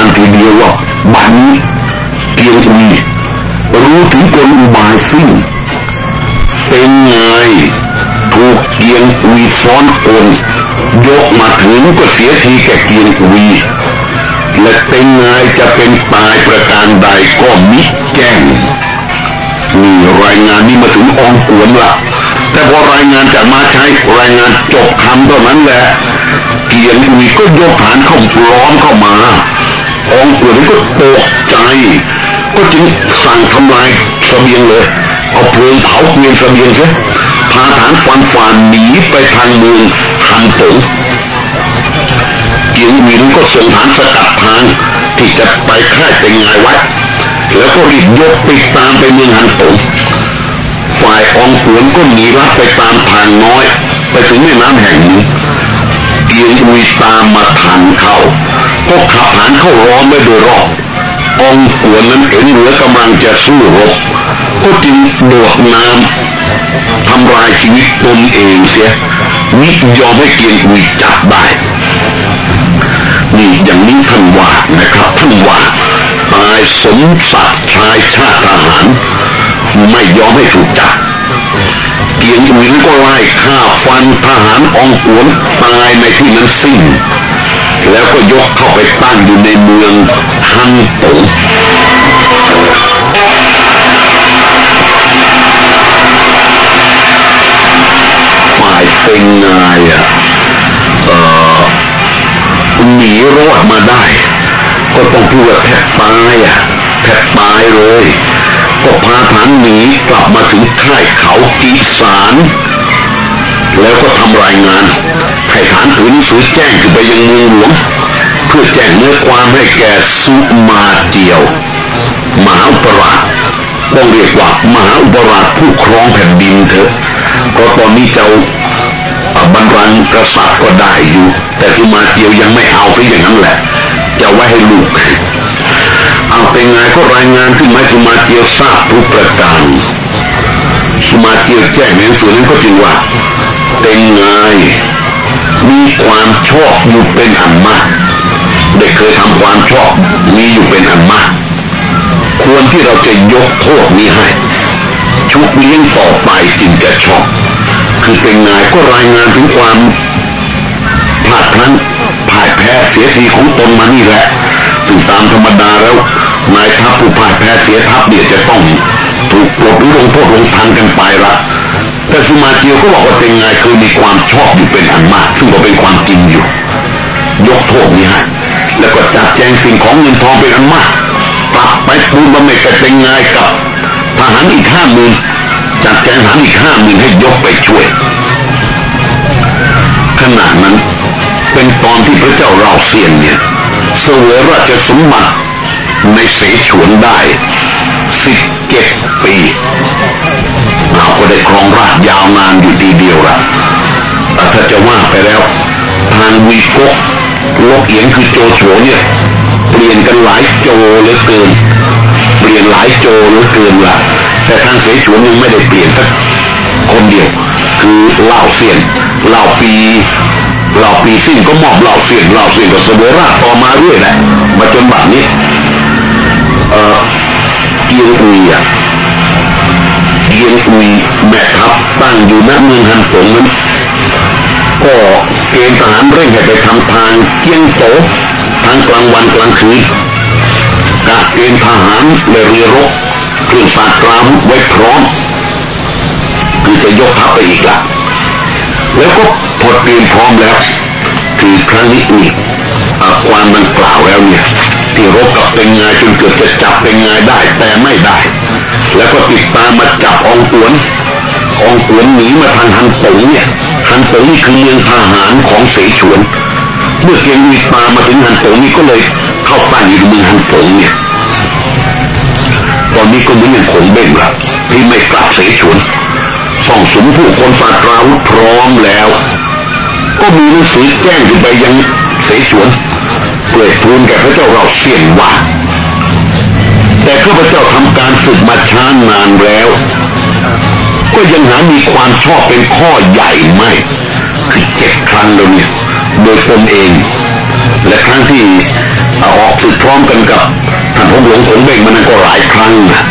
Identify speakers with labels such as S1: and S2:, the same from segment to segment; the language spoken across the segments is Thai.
S1: านทีเดียวว่าบัดนี้เกียงอุยรู้ถึงกลอุบายสิ้นเป็นไงถูกเกียงอุยซ้อนกลยกมาถึงก็เสียทีแก่เกียงอุยและเป็นไงจะเป็นตายประการใดก็มิแจ้งนี่รายงานนี้มาถึงองค์กวนละแต่พอรายงานจากมาใช้รายงานจบคำเท่านั้นแหละ เกียงอุยก็ยกฐานเข้าล้อมเข้ามา องค์กวนก็ตกใจ ก็จึงสั่งทำลายสเสบียงเลย เอาเพลิงเผาเกวียนเสบียงใช่พาฐานฟันฝ่านหนีไปทางเมืองฮันตงเกียงวินก็ส่งฐานสกัดทางที่จะไปค่ายเป็นไงไว้แล้วก็รีบยกติดตามไปเมืองฮันตงฝ่ายองขวนก็หนีลัดไปตามทางน้อย ไปถึงแม่น้ำแห่งนี้เกียงอุยตามมาทันเขา ก็ขับฐานเข้าร้อมไว้โดยรอบองขวนนั้นเห็นเหลือกำลังจะสู้รบก็จึงโดดน้ำทำลายชีวิตตนเองเสียนิยอมให้เกียงอุยจับได้นี่อย่างนี้ท่านว่านะครับท่านว่าตายสมศักดิ์ชายชาติทหาร ไม่ยอมให้ถูกจับเกียงอุยก็ไล่ฆ่าฟันทหารองขวนตายในที่นั้นสิ้น แล้วก็ยกเข้าไปตั้งอยู่ในเมืองฮันตงฝ่ายเป็นนายอะเอ่อหนีรอดมาได้ ก็ต้องพูดว่าแทบตายอะแทบตายเลย ก็พาฐานหนีกลับมาถึงค่ายเขากีสาร แล้วก็ทำรายงานให้ฐานถือหนังสือแจ้งขึ้นไปยังเมืองหลวงเพื่อแจ้งเนื้อความให้แก่สุมาเจียวมหาอุปราชต้องเรียกว่ามหาอุปราชผู้ครองแผ่นดินเถอะเพราะตอนนี้เจ้าบรรลังกษัตริย์ก็ได้อยู่ แต่สุมาเจียวยังไม่เอาซะอย่างนั้นแหละ จะไว้ให้ลูกเอาเป็นไงก็รายงานขึ้นมาสุมาเจียวทราบทุกประการสุมาเจียวแจ้งในหนังสือนั้นก็จริงว่า เป็นไงมีความชอบอยู่เป็นอันมากเด็กเคยทำความชอบมีอยู่เป็นอันมากควรที่เราจะยกโทษนี้ให้ ชุบเลี้ยงต่อไปจึงจะชอบ คือเป็นนายก็รายงานถึงความพลาดพลั้งพ่ายแพ้เสียทีของตนมานี่แหละถึงตามธรรมดาแล้วนายทัพผู้พ่ายแพ้เสียทัพเดียจะต้องถูกปลดหรือลงโทษลงทันกันไปละ แต่สุมาเจียวก็บอกว่าเป็นไงคือมีความชอบอยู่เป็นอันมาก ซึ่งก็เป็นความจริงอยู่ ยกโทษนี้ให้แล้วก็จัดแจงสิ่งของเงินทองเป็นอันมากกลับไปปูนบำเหน็จเป็นไงกับทหารอีกห้าหมื่นจัดแจงทหารอีกห้าหมื่นให้ยกไปช่วยขณะนั้นเป็นตอนที่พระเจ้าเราเซียนเนี่ยเสวยราชสมบัติในเสฉวนได้สิบเจ็ดปี เราก็ได้ครองราชยาวนานอยู่ดีเดียวละแต่ถ้าจะว่าไปแล้ว ทางวีกกลกเอียงคือโจโฉเนี่ยเปลี่ยนกันหลายโจเหลือเกิน เปลี่ยนหลายโจเหลือเกินละแต่ทางเสฉวนยังไม่ได้เปลี่ยนสักคนเดียว คือเหล่าเสียนเหล่าปีเหล่าปีสิ้นก็มอบเหล่าเสียนเหล่าเสียนก็เสวยราต่อมาเรื่อยแหละมาจนบัดนี้ เอ่อเกียงอุยอะ เกียงอุยแม่ทัพตั้งอยู่ณเมืองฮันตงนั้นก็เกณฑ์ทหารเร่งให้ไปทำทางเจียงโตทางกลางวันกลางคืนกะเกณฑ์ทหารและเรือรบเครื่องสาดกรามไว้พร้อมคือจะยกทัพไปอีกละแล้วก็พอเตรียมพร้อมแล้ว คือครั้งนี้นี่ความมันกล่าวแล้วเนี่ย ที่รบกับเป็นงาจนเกือบจะจับเป็นงาได้แต่ไม่ได้ แล้วก็ติดตามมาจับองตวนองตวนหนีมาทางฮันตงเนี่ยฮันตงนี่คือเมืองทหารของเสฉวน เมื่อเกียงวีตามมาถึงฮันตงนี่ก็เลยเข้าตั้งอยู่ในเมืองฮันตงเนี่ยตอนนี้ก็เหมือนอย่างขงเบ้งละที่ไม่กลับเสฉวนส่องสมผู้คนฝาดราวุธพร้อมแล้ว ก็มีหนังสือแจ้งขึ้นไปยังเสฉวน เปิดทูลแก่พระเจ้าเราเสียนว่า แต่ข้าพเจ้าทำการฝึกมาช้านานแล้ว ก็ยังหามีความชอบเป็นข้อใหญ่ไม่คือเจ็ดครั้งแล้วเนี่ยโดยตนเอง และครั้งที่ออกศึกพร้อมกันกับท่านพงหลวงคงเบ่งมันก็หลายครั้งนะ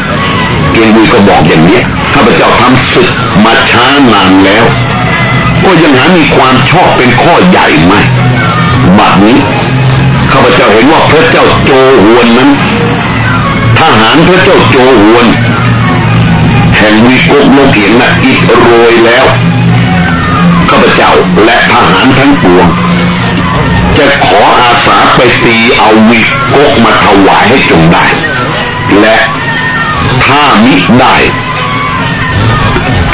S1: เกียงอุยก็บอกอย่างนี้ข้าพเจ้าทำศึกมาช้านานแล้ว ก็ยังหามีความชอบเป็นข้อใหญ่ไหมบัดนี้ ข้าพเจ้าเห็นว่าพระเจ้าโจหวนนั้นทหารพระเจ้าโจหวน แห่งวีกกโลเกียงนะอิดโรยแล้วข้าพเจ้าและทหารทั้งปวง จะขออาสาไปตีเอาวีกกมาถวายให้จงได้ และถ้ามิได้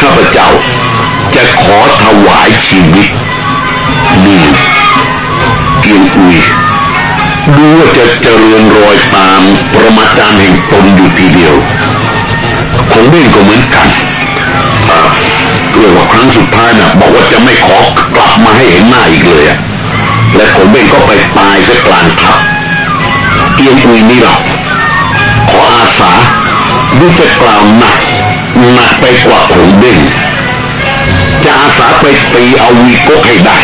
S1: ข้าพเจ้าจะขอถวายชีวิตนี่เกียงอุย ดูว่าจะเจริญรอยตามประมาจารย์แห่งตนอยู่ทีเดียวคงเบ้งก็เหมือนกันเรื่องว่าครั้งสุดท้ายนะ่ะบอกว่าจะไม่ขอกลับมาให้เห็นหน้าอีกเลยอะและคงเบ้งก็ไปตายซะกลางทัพเกียงอุยนี่เราขออาสาดูจะกล่าวหนักหนักไปกว่าคงเบ้งจะอาสาไปตีเอาวีกกให้ได้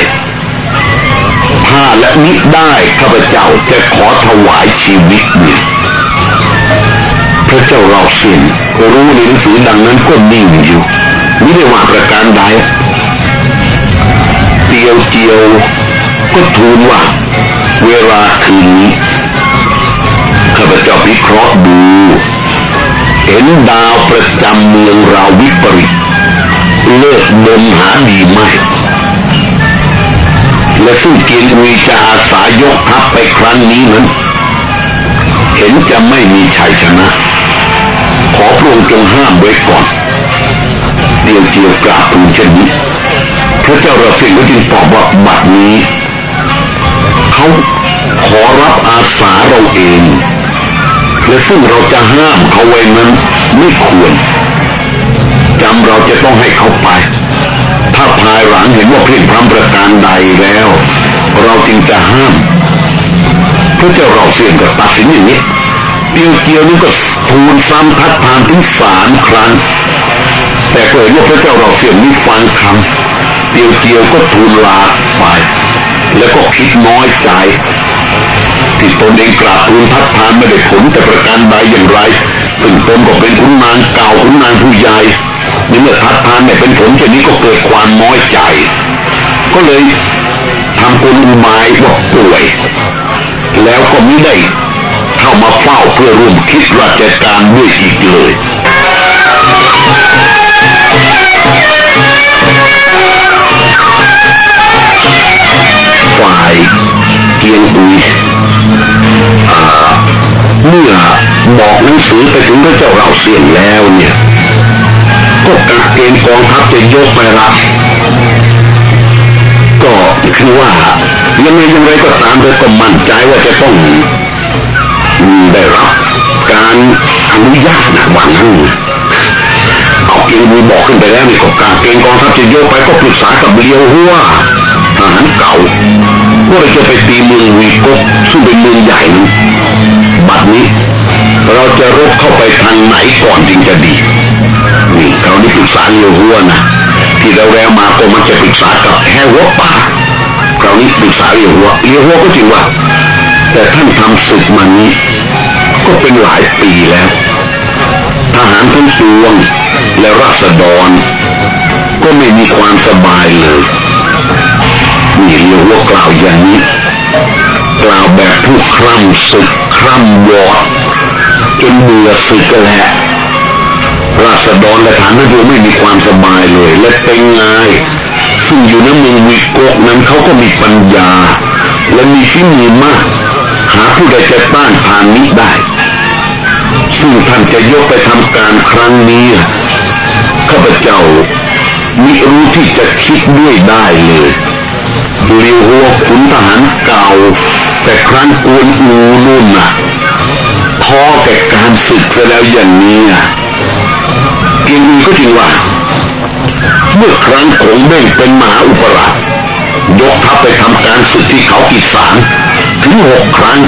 S1: ถ้าและมิได้ข้าพเจ้าจะขอถวายชีวิตเนี่ยพระเจ้าเราสิ้นรู้ในหนังสือดังนั้นก็นิ่งอยู่ไม่ได้ว่าประการใดเตียวเจียวก็ทูลว่า เวลาคืนนี้ข้าพเจ้าพิเคราะห์ดู เห็นดาวประจำเมืองเราวิปริตเลิกบนหาดีไหม และซึ่งเกียงอุยจะอาสายกทัพไปครั้งนี้นั้น เห็นจะไม่มีชัยชนะ ขอพระองค์จงห้ามไว้ก่อน เดียวเจียวกราบทูลเช่นนี้พระเจ้าเราเสียงก็จึงตอบว่าบัดนี้ เขาขอรับอาสาเราเอง และซึ่งเราจะห้ามเขาไว้นั้นไม่ควรจำเราจะต้องให้เขาไป ถ้าภายหลังเห็นว่าเพลียงพรำประการใดแล้ว เราจึงจะห้ามพระเจ้าเราเสี่ยงกับตัดสินอย่างนี้เตียวเกียวนี่ก็ทูลซ้ำทัดทานถึงสามครั้ง แต่เกิดว่าพระเจ้าเราเสี่ยงนี้ฟังคำเตียวเกียวก็ทูลลาไปแล้วก็คิดน้อยใจที่ตนเองกราบทูลทัดทานไม่ได้ผลแต่ประการใดอย่างไรซึ่งตนก็เป็นขุนนางเก่าขุนนางผู้ใหญ่ ในเมื่อทัดทานเนี่ยเป็นผลเช่นนี้ก็เกิดความน้อยใจ ก็เลยทำกลอุบายว่าป่วย แล้วก็ไม่ได้เข้ามาเฝ้าเพื่อร่วมคิดราชการด้วยอีกเลยฝ่ายเกียงอุยเมื่อบอกหนังสือไปถึงพระเจ้าเราเสียงแล้วเนี่ย ก็กะเกณฑ์กองทัพจะยกไปรับก็คือว่ายังไงยังไงก็ตามเธอก็มั่นใจว่าจะต้องได้รับการอนุญาตนะว่างั้นเอาเกณฑ์มีบอกขึ้นไปแล้วนี่ก็การเกณฑ์กองทัพจะยกไปก็ปรึกษากับเลียวหัวทหารเก่าว่าเราจะไปตีเมืองวีกกซึ่งเป็นเมืองใหญ่นบัดนี้ เราจะรบเข้าไปทางไหนก่อนจึงจะดี นี่คราวนี้ปรึกษาเลียวหัวนะที่เราแววมาก็มันจะปรึกษากับแค่หัวป่าคราวนี้ปรึกษาเลียวหัวเลียวหัวก็จริงว่า แต่ท่านทำศึกมานี้ ก็เป็นหลายปีแล้ว ทหารทั้งปวงและราษฎร ก็ไม่มีความสบายเลยนี่เรียกว่ากล่าวอย่างนี้กล่าวแบบผู้คร่ำศึกคร่ำวอดจนเบื่อศึกก็แล้ว ราษฎรและฐานนั้นดูไม่มีความสบายเลย และเป็นไงซึ่งอยู่ในเมืองวิโกนั้นเขาก็มีปัญญา และมีฝีมือมาก หาผู้ใดจะต้านทานนี้ได้ ซึ่งท่านจะยกไปทำการครั้งนี้ข้าพเจ้ามิรู้ที่จะคิดด้วยได้เลยเรียวหัวขุนทหารเก่า แต่ครั้นกวนอูนุ่นน่ะท้อแก่การศึกซะแล้วอย่างนี้อะ เกียงอีก็จริงว่า เมื่อครั้งขงเบ้งเป็นมหาอุปราชยกทัพไปทำการศึกที่เขากิสานถึงหกครั้ง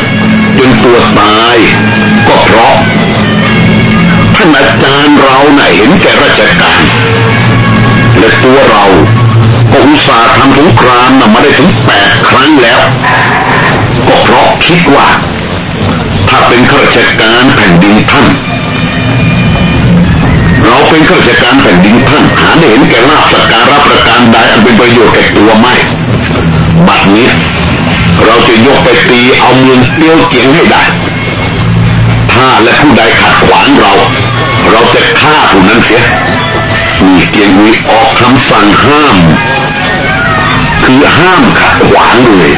S1: จนตัวตาย ก็เพราะท่านอาจารย์เราน่ะเห็นแก่ราชการ และตัวเราก็อุตส่าห์ทำสงครามน่ะมาได้ถึงแปดครั้งแล้ว ก็เพราะคิดว่า ถ้าเป็นข้าราชการแผ่นดินท่าน เราเป็นข้าราชการแผ่นดินท่านหาได้เห็นแก่ลาบสการะประการใดอันเป็นประโยชน์แก่ตัวไม่ บัดนี้ เราจะยกไปตีเอาเมืองเตี้ยวเจียงให้ได้ ถ้าและผู้ใดขัดขวางเรา เราจะฆ่าผู้นั้นเสียมีเกียงวีออกคำสั่งห้าม คือห้ามขัดขวางเลย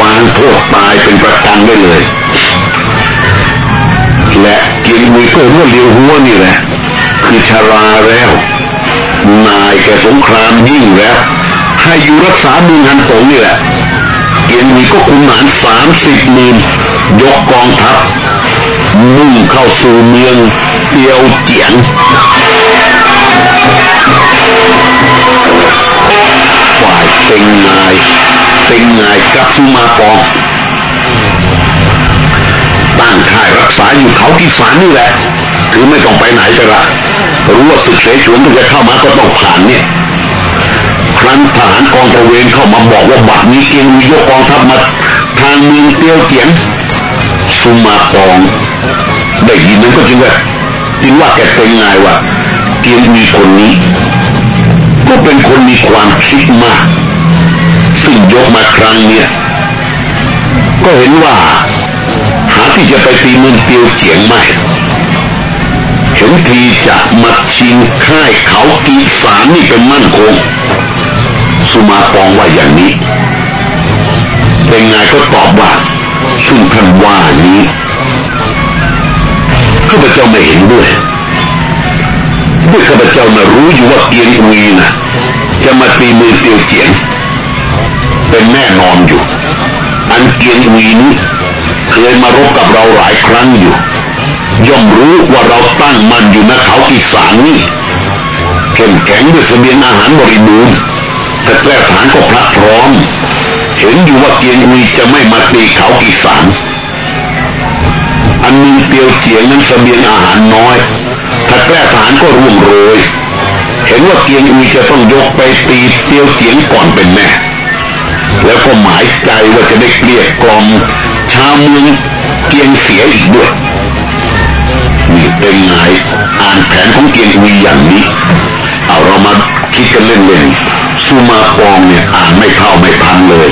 S1: วางโทษตายเป็นประกันได้เลย และเกียงวีก็รู้เลียวหัวนี่แหละ คือชาราแล้ว นายแกสงครามยิ่งแล้ว ให้อยู่รักษาเมืองฮันตงนี่แหละเกียงวีก็คุมหารสามสิบหมื่นยกกองทัพมุ่งเข้าสู่เมืองเตียวเจียงฝ่ายเป็นนายเป็นนายกัฟมาปองตั้งค่ายรักษาอยู่เขาที่สารนี่แหละ คือไม่ต้องไปไหนไปละรู้ว่าศึกเสฉวนที่จะเข้ามาก็ต้องผ่านเนี่ยครั้นทหารกองตระเวนเข้ามาบอกว่าบัดนี้เกียงวียกกองทัพมาทางเมืองเตียวเจียงสุมาปองได้ยินนั้นก็จึงว่าจึงว่าแกเป็นไงว่าเกียงวีคนนี้ ก็เป็นคนมีความคิดมาก ซึ่งยกมาครั้งเนี้ยก็เห็นว่า หาที่จะไปตีเมืองเตียวเจียงไม่ เห็นทีจะมาชิงค่ายเขากีสารนี่เป็นมั่นคง สุมาปองว่าอย่างนี้ เป็นไงก็ตอบว่าซึ่งท่านว่านี้ข้าพเจ้าไม่เห็นด้วยด้วยข้าพเจ้าน่ะรู้อยู่ว่าเกียงอุยนะจะมาตีมือเตียวเจียง เป็นแน่นอนอยู่ อันเกียงอุยนี้เคยมารบกับเราหลายครั้งอยู่ ย่อมรู้ว่าเราตั้งมันอยู่ณเขากีสารนี่เข้มแข็งด้วยเสบียงอาหารบริบูรณ์แต่แกล้ฐานก็พระพร้อม เห็นอยู่ว่าเกียงอุยจะไม่มาตีเขากีสารอันมีเตียวเจียงนั้นเสบียงอาหารน้อยถ้าแกล้ฐานก็ร่วงโรยเห็นว่าเกียงอุยจะต้องยกไปตีเตียวเจียงก่อนเป็นแน่แล้วก็หมายใจว่าจะได้เกลี้ยกล่อมชาวเมืองเกียงเสียอีกด้วยี่เป็นไงอ่านแผนของเกียงอุยอย่างนี้ เอาเรามาคิดกันเล่นๆสุมาปองเนี่ยอ่านไม่เข้าไม่ทันเลย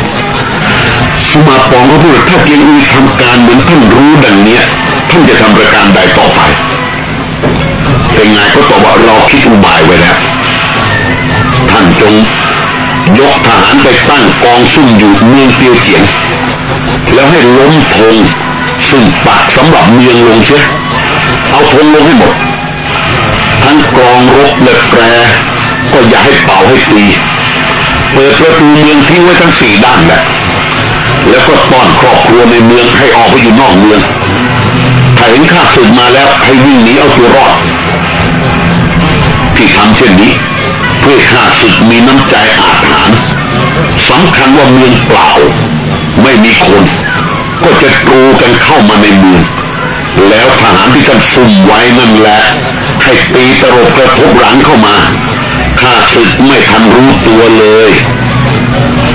S1: สุมาปองก็พูดถ้าเกียงอุยทำการเหมือนท่านรู้ดังเนี้ยท่านจะทำประการใดต่อไปเป็นไงก็ตอบว่าเราคิดอุบายไว้แล้วท่านจงยกทหารไปตั้งกองซุ่มอยู่เมืองเตียวเจียง แล้วให้ล้มธงซึ่งปักสำหรับเมืองลงเสีย เอาธงลงให้หมด ทั้งกองรบและแปร ก็อย่าให้เป่าให้ตี เปิดประตูเมืองทิ้งไว้ทั้งสี่ด้านแหละแล้วก็ต้อนครอบครัวในเมืองให้ออกไปอยู่นอกเมืองถ้าเห็นข้าศึกมาแล้วให้วิ่งหนีเอาตัวรอดที่ทำเช่นนี้ เพื่อข้าศึกมีน้ำใจอาถรรพ์สำคัญว่าเมืองเปล่า ไม่มีคน ก็จะกรูกันเข้ามาในเมือง แล้วทหารที่ท่านซุ่มไว้นั่นแหละ ให้ตีตรบกระทบหลังเข้ามาข้าศึกไม่ทันรู้ตัวเลย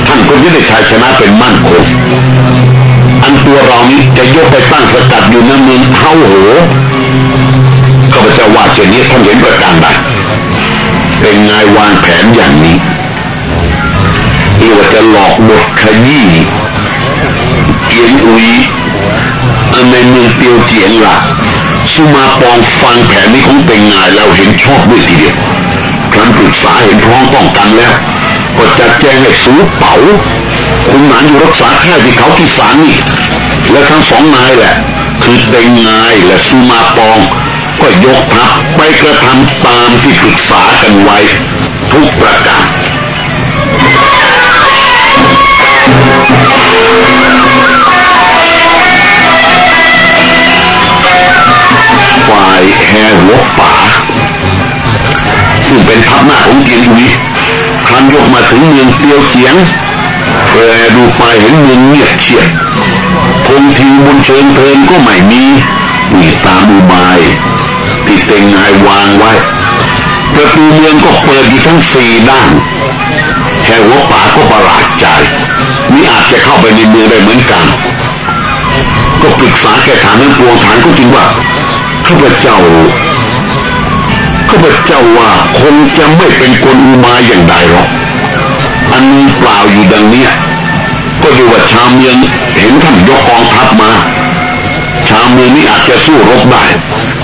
S1: ท่านก็จะได้ชัยชนะเป็นมั่นคงอันตัวเรานี้จะยกไปตั้งสกัดอยู่ในเมืองเฮาโหข้าพเจ้าว่าเช่นนี้ท่านเห็นประการใดเป็นไงวางแผนอย่างนี้อีว่าจะหลอกบทขยี้เกียงอุย ในเมืองเตียวเจียงละสุมาปองฟังแผนนี้ของเป็นไงแล้วเห็นชอบด้วยทีเดียวครั้นปรึกษาเห็นพร้อมต้องกันแล้วก็จัดแจงให้สูเป๋าคุณหมานอยู่รักษาแค่ที่เขาที่สารนี่และทั้งสองนายแหละ คือเต็งนายและสุมาปอง ก็ยกทัพไปกระทำตามที่ปรึกษากันไว้ ทุกประการ ฝ่ายแห่หัวป่า ซึ่งเป็นทัพหน้าของเกียงอุยครั้นยกมาถึงเมืองเตียวเจียงแปรดูไปเห็นเมืองเงียบเชียบคงทีบนเชิงเทินก็ไม่มีนี่ตามอุบายที่เต็งนายวางไว้ประตูเมืองก็เปิดอยู่ทั้งสี่ด้านแห่หัวป่าก็ประหลาดใจนี่อาจจะเข้าไปในเมืองได้เหมือนกัน ก็ปรึกษาแก่ฐานนั้นปวงฐานก็จริงว่า ข้าพเจ้าข้าพเจ้าว่าคงจะไม่เป็นคนอุบาอย่างใดหรอก อันนี้เปล่าอยู่ดังเนี้ยก็ดูว่าชาวเมืองเห็นท่านยกกองทัพมา ชาวเมืองนี้อาจจะสู้รบได้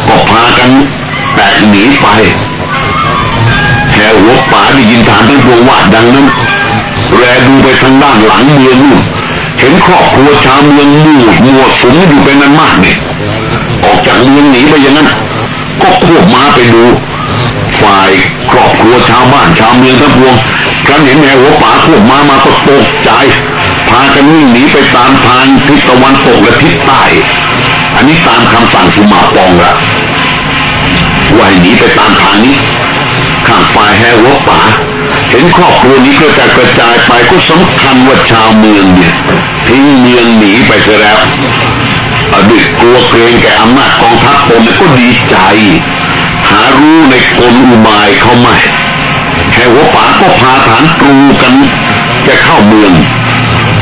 S1: ก็พากันแตกหนีไปแห่หัวป่าได้ยินฐานทั้งปวงว่าดังนั้นแรดูไปทางด้านหลังเมืองนู่นเห็นครอบครัวชาวเมืองมู่มัวสุมอยู่เป็นนั้นมากเนี่ย ออกจากเมืองหนีไปอย่างนั้น ก็ควบมาไปดู ฝ่ายครอบครัวชาวบ้านชาวเมืองทั้งปวงครั้นเห็นแห่หัวป่าควบมามาก็ตกใจ พากันวิ่งหนีไปตามทางทิศตะวันตกและทิศใต้ อันนี้ตามคำสั่งสุมาปองละว่าหนีไปตามทางนี้ข้างฝ่ายแห่หัวป่าเห็นครอบครัวนี้กระจายกระจายไปก็สำคัญว่าชาวเมืองเนี่ยทิ้งเมืองหนีไปเสียแล้ว ดีตกลัวเกรงแก่อำนาจกองทัพตนก็ดีใจ หารู้ในกลอุบายเขาไม่แห่วป่าก็พาฐานตรูกันจะเข้าเมือง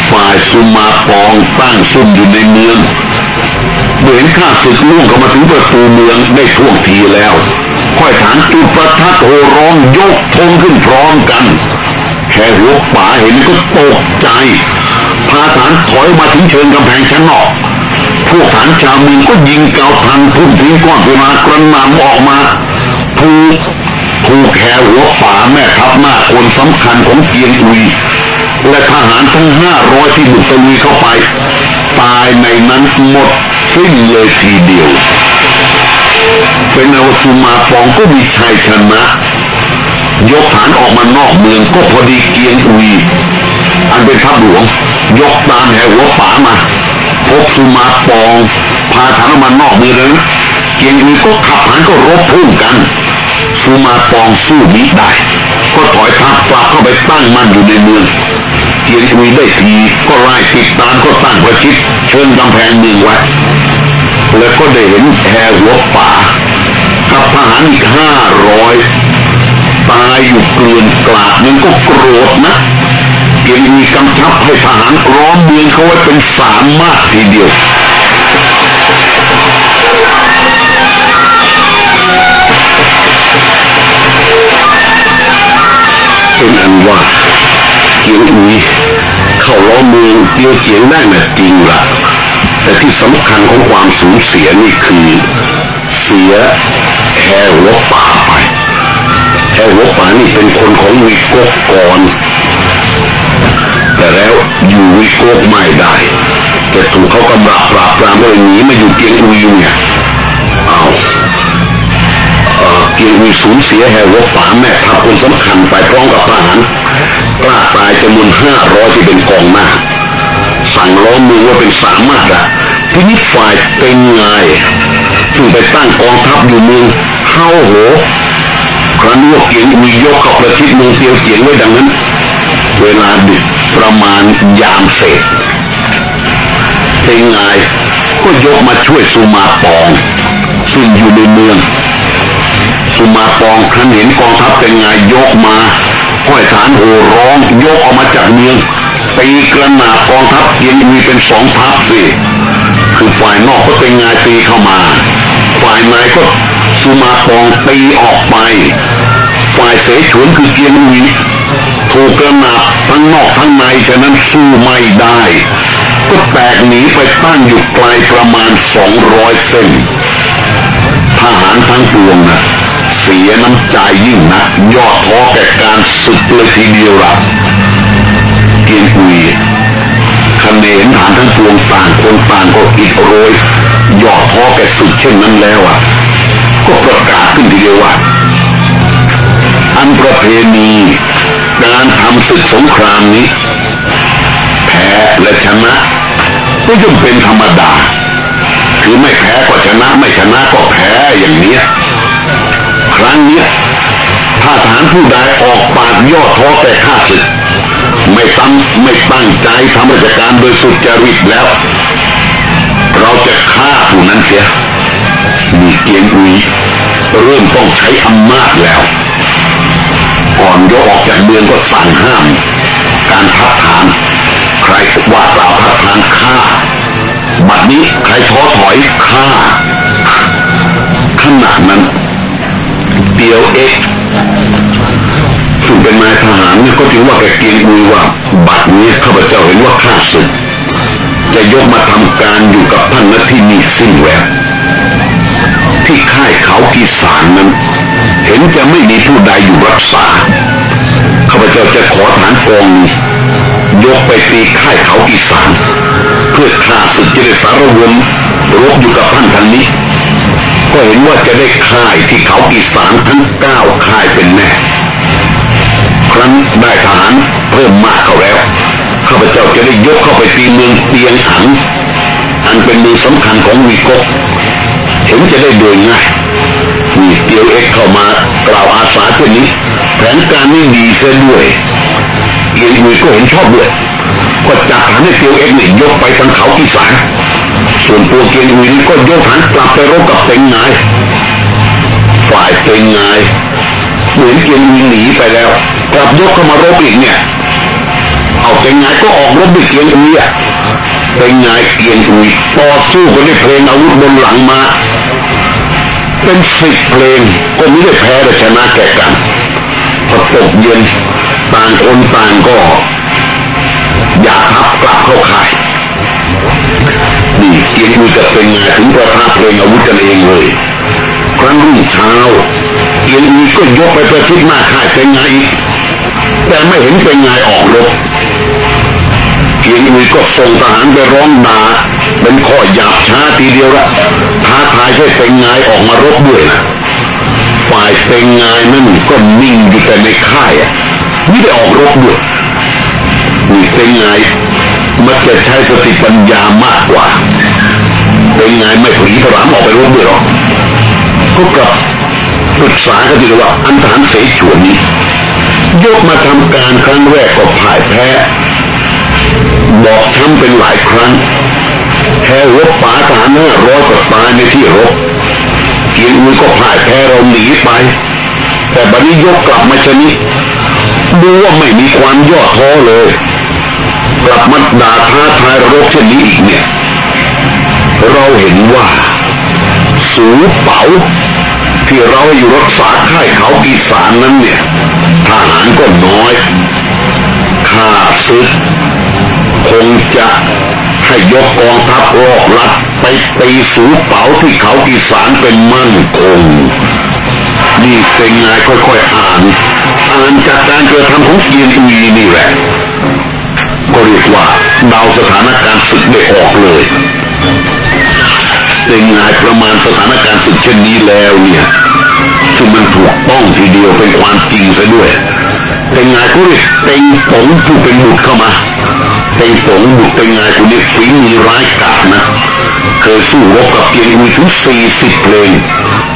S1: ฝ่ายสุมาปองตั้งซุ่มอยู่ในเมืองเมื่อนข้าศึกล่วงเข้ามาถึงประตูเมืองได้ท่วงทีแล้วค่อยฐานจุดประทัดโหร้องยกธงขึ้นพร้อมกันแค่หัวป่าเห็นก็ตกใจ พาฐานถอยมาถึงเชิงกำแพงชั้นนอก พวกฐานชาวเมืองก็ยิงเกาทันพุ่งทิ้งก้อนไปมากระนำออกมาถูกถูกแหัวป่าแม่ทัพหน้าคนสำคัญของเกียงอุย และทหารทั้งห้าร้อยที่บุกตะลุยเข้าไป ตายในนั้นหมดสิ้นเลยทีเดียว เป็นอวสุมาปองก็มีชัยชนะ ยกฐานออกมานอกเมืองก็พอดีเกียงอุย อันเป็นทัพหลวง ยกตามแห่หัวป่ามา พบสุมาปอง พาฐานมานอกเมืองเกียงอุยก็ขับฐานก็รบพุ่งกันสุมาปองสู้มิได้ ก็ถอยทัพกลับเข้าไปตั้งมั่นอยู่ในเมืองเกียงอุยได้ทีก็ไล่ติดตามก็ตั้งประชิดเชิญกำแพงเมืองไว้แล้วก็ได้เห็นแพหัวป่ากับทหารอีกห้าร้อยตายอยู่เกลื่อนกลาดนั้นก็โกรธนะ เกียงอุยกำชับให้ทหารร้อมเมืองเขาไว้เป็นสามมากทีเดียวเป็นอันว่าเกียงอุยเข้าล้อมเมืองเดียวเจียงได้นะจริงละแต่ที่สำคัญของความสูญเสียนี่คือ เสียแฮหัวป่าไปแฮหัวป่านี่เป็นคนของวิกกก่อน แต่แล้วอยู่วิโกกไม่ได้แต่ถูกเขากำราบปราบปรามเลยหนีมาอยู่เกียงอุยเนี่ยเอาเอ่อเกียงอุยสูญเสียแฮหัวป่าแม่ทัพคนสำคัญไปพร้อมกับทหารกล้าตายจำนวนห้าร้อยที่เป็นกองหน้าสั่งล้อมมือว่าเป็นสามารถอะทีนี้ฝ่ายเป็นไงซึ่งไปตั้งกองทัพอยู่เมืองเฮาโหครั้นว่าเกียงอุยยกเข้าประชิดเมืองเตียวเจียงไว้ดังนั้น เวลาดึก ประมาณยามเศษเป็นไงก็ยกมาช่วยสุมาปอง ซึ่งอยู่ในเมือง สุมาปองครั้นเห็นกองทัพเป็นไงยกมาห้อยฐานโห่ร้องยกออกมาจากเมืองตีกระหนาบกองทัพเกียงอุยเป็นสองทัพสิคือฝ่ายนอกก็เป็นไงตีเข้ามา ฝ่ายในก็สุมาปองตีออกไป ฝ่ายเสฉวนคือเกียงอุย ถูกกระหนาบทั้งนอกทั้งในฉะนั้นสู้ไม่ได้ ก็แตกหนีไปตั้งอยู่ไกลประมาณสองร้อยเส้นทหารทั้งปวงนะเสียน้ำใจยิ่งนักยอดท้อแก่การศึกเลยทีเดียวละเกียงอุยคะแนนฐานทั้งปวงต่างคนต่างก็อิดโรยยอดท้อแก่ศึกเช่นนั้นแล้วอะ ก็ประกาศขึ้นทีเดียวว่าอันประเพณี การทำศึกสงครามนี้ แพ้และชนะก็ย่อมเป็นธรรมดา คือไม่แพ้ก็ชนะไม่ชนะก็แพ้อย่างนี้ครั้งนี้ถ้าทหารผู้ใดออกปากย่อท้อแต่ข้าศึก ไม่ตั้งไม่ตั้งใจทำราชการโดยสุจริตแล้ว เราจะฆ่าผู้นั้นเสียมีเกียงอุยเริ่มต้องใช้อำนาจแล้ว ก่อนยกออกจากเมืองก็สั่งห้าม การทับทาน ใครว่ากล่าวทัดทานข้าบัดนี้ใครท้อถอยข้าขณะนั้นเดียวเอ็กซึ่งเป็นนายทหารเนี่ยก็ถือว่าแกเกียงอุยว่า บัดนี้ข้าพเจ้าเห็นว่าข้าศึกจะยกมาทำการอยู่กับท่านณที่นี่สิ้นแววที่ค่ายเขากีสารนั้น เห็นจะไม่มีผู้ใดอยู่รักษาข้าพเจ้าจะขอฐานกองยกไปตีค่ายเขากีสารเพื่อข้าศึกจะได้สารวนรบอยู่กับท่านทางนี้ ก็เห็นว่าจะได้ค่ายที่เขากีสารทั้งเก้าค่ายเป็นแน่ครั้นได้ทหารเพิ่มมากเข้าแล้วข้าพเจ้าจะได้ยกเข้าไปตีเมืองเตียงอังอันเป็นเมืองสำคัญของวีกกเห็นจะได้โดยง่าย เตียวเอ็กเข้ามากล่าวอาสาเช่นนี้ แผนการนี้ดีเสียด้วยเอียงวีก็เห็นชอบด้วยก็จัดฐานให้เตียวเอ็กเนี่ยยกไปทางเขาอีสานส่วนตัวเกียงวีนี่ก็ยกฐานกลับไปรบกับเป็งนายฝ่ายเป็งนายเหมือนเกียงวีหนีไปแล้ว กลับยกเข้ามารบอีกเนี่ยเอาเป็งนายก็ออกรบด้วยเกียงวีอะเป็นนายเกียงอุยต่อสู้กันด้วยเพลงอาวุธบนหลังมา เป็นสิบเพลงก็ไม่ได้แพ้แต่ชนะแก่กันพอตกเย็นต่างคนต่างก็ อย่าทับกลับเข้าค่ายนี่เกียงอุยกับเป็นนายถึงประทับเพลงอาวุธกันเองเลยครั้งรุ่งเช้าเกียงอุยก็ยกไปประชิดหน้าค่ายเป็นนายอีกแต่ไม่เห็นเป็นนายออกรบเกียงอุยก็ส่งทหารไปร้องด่า เป็นข้อหยาบช้าทีเดียวละท้าทายให้เป็นงายออกมารบด้วยนะฝ่ายเป็นงายนั่นก็นิ่งอยู่แต่ในค่ายไม่ได้ออกรบด้วยนี่เป็นงายมันจะใช้สติปัญญามากกว่า เป็นงายไม่ผีพรามออกไปรบด้วยหรอกก็กลับปรึกษากันดีว่าอันฐานเสฉวนนี้ยกมาทำการครั้งแรกก็พ่ายแพ้บอกช้ำเป็นหลายครั้ง แพ้รบป่าทหารห้าร้อยกว่าตายในที่รบเกียงอุยก็พ่ายแพ้เราหนีไป แต่บัดนี้ยกกลับมาชนิดดูว่าไม่มีความย่อท้อเลย กลับมาด่าท้าทายรบเช่นนี้อีกเนี่ย เราเห็นว่า สูเป๋าที่เราอยู่รักษาค่ายเขากีสารนั้นเนี่ยทหารก็น้อยข้าศึกคงจะ ให้ยกกองทัพรอกลัดไปตีสูเป๋าที่เขากีสารเป็นมั่นคงนี่เป็นไงค่อยๆอ่าน อ่านจากการกระทำของเกียนอุยนี่แหละก็เรียกว่าดาวสถานการณ์ศึกได้ออกเลยเป็นไงประมาณสถานการณ์ศึกเช่นนี้แล้วเนี่ยซึ่งมันถูกต้องทีเดียวเป็นความจริงซะด้วย เป็นไงก็เรียเป็นผงผู้เป็นบุตรเข้ามาเป็นผงบุตรเป็นไงคนนี้ฝีมือร้ายกาจนะเคยสู้รบกับเกียงอุยถึงสี่สิบเพลง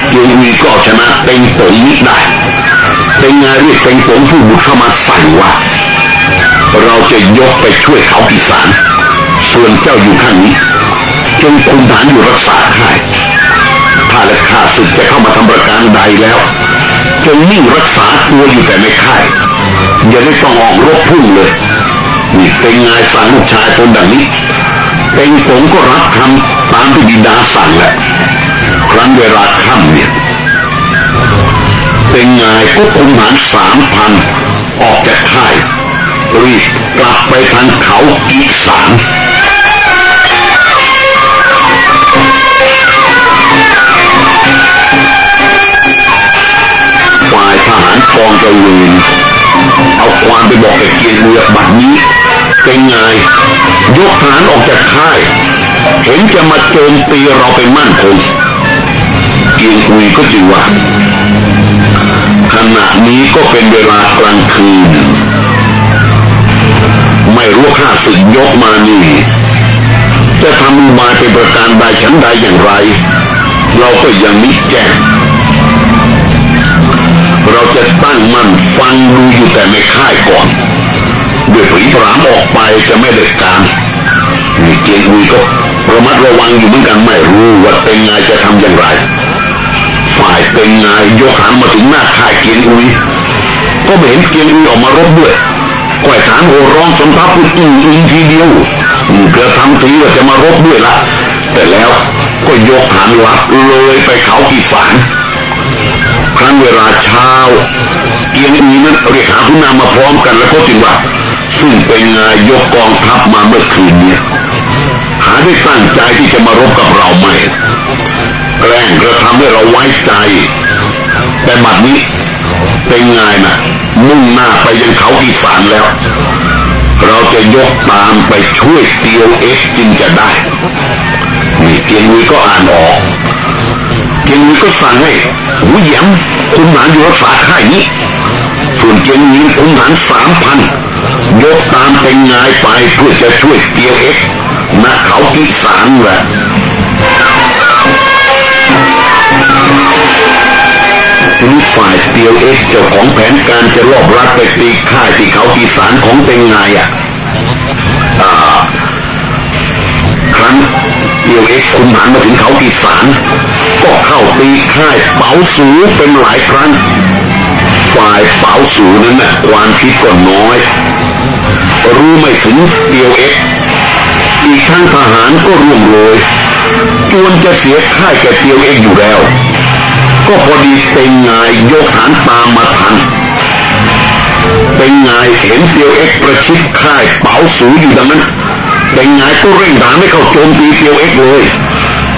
S1: เกียงอุยก็ชนะเป็นผงนี้ได้เป็นไงเรียกเป็นผงผู้บุตรเข้ามาสั่งว่า เราจะยกไปช่วยเขาปีสารส่วนเจ้าอยู่ข้างนี้จงคุมฐานอยู่รักษาค่ายถ้าและข้าศึกจะเข้ามาทำประการใดแล้วจงนิ่งรักษาตัวอยู่แต่ในค่าย อย่าได้ต้องออกรบพุ่งเลยนี่เป็นไงสั่งลูกชายคนดังนี้เป็นผมก็รับคำตามที่บิดาสั่งแหละครั้นเวลาค่ำเนี่ยเป็นไงก็คุมหารสามพันออกจากค่ายรีบกลับไปทางเขากีกสารฝ่ายทหารกองกระวิน เอาความไปบอกแกเกียรติเรือบัดนี้ เป็นไงยกฐานออกจากค่าย เห็นจะมาโจมตีเราไปมั่นคงเกียงอุยก็จึงว่าขณะนี้ก็เป็นเวลากลางคืน ไม่รู้ข้าศึกยกมานี่จะทำอุบายเป็นประการใดฉันใดอย่างไร เราก็ยังมิแจ้ง เราจะตั้งมั่นฟังดูอยู่แต่ในค่ายก่อนด้วยผีพรามออกไปจะไม่เด็ดการมีเกียงอุยก็ระมัดระวังอยู่เหมือนกันไม่รู้ว่าเป็นไงจะทำอย่างไร ฝ่ายเป็นไงยกหันมาถึงหน้าค่ายเกียงอุยก็ไม่เห็นเกียงอุยออกมารบด้วยก่อยฐานโหร้องสมทับคุณอิงอิงทีเดียวเกือบทำทีว่าจะมารบด้วยละแต่แล้วก็ยกฐานลับเลยไปเขากีสาร ครั้นเวลาเช้าเกียงอีนั้นเรียกหาผู้นำมาพร้อมกันแล้วก็จริงว่า ซึ่งเป็นนายกกองทัพมาเมื่อคืนเนี่ยหาได้ตั้งใจที่จะมารบกับเราไหมแกล้งกระทำให้เราไว้ใจ แต่บัดนี้เป็นไงนะมุ่งหน้าไปยังเขาอีสานแล้ว เราจะยกตามไปช่วยเตียวเอ็กจึงจะได้นี่เกียงวีก็อ่านออก เกียงวีก็สั่งให้หูหยียมคุณหานอยู่รักษาค่ายนี้ ส่วนเกียงวีคุณหานสามพันยกตามเป็นงายไปเพื่อจะช่วยเตียวเอ็กณเขาอีสานแหละทีนี้ฝ่ายเตียวเอ็กเจ้าของแผนการจะรอบรัดไปตีค่ายที่เขาอีสานของเป็นไงอะอ่า ครั้นเตียวเอ็กคุมหันมาถึงเขาอีสานก็เข้าตีค่ายเป๋าสูเป็นหลายครั้ง ฝ่ายเป๋าสูนั้นน่ะความคิดก็น้อย รู้ไม่ถึงเตียวเอ็กอีกทั้งทหารก็ร่วงโรยจวนจะเสียค่ายแก่เตียวเอ็กอยู่แล้ว ก็พอดีเป็นงายยกฐานตามมาทันเป็นงายเห็นเตียวเอ็กประชิดค่ายเป๋าสูอยู่ดังนั้น เป็นงายก็เร่งด่านไม่เข้าโจมตีเตียวเอ็กเลย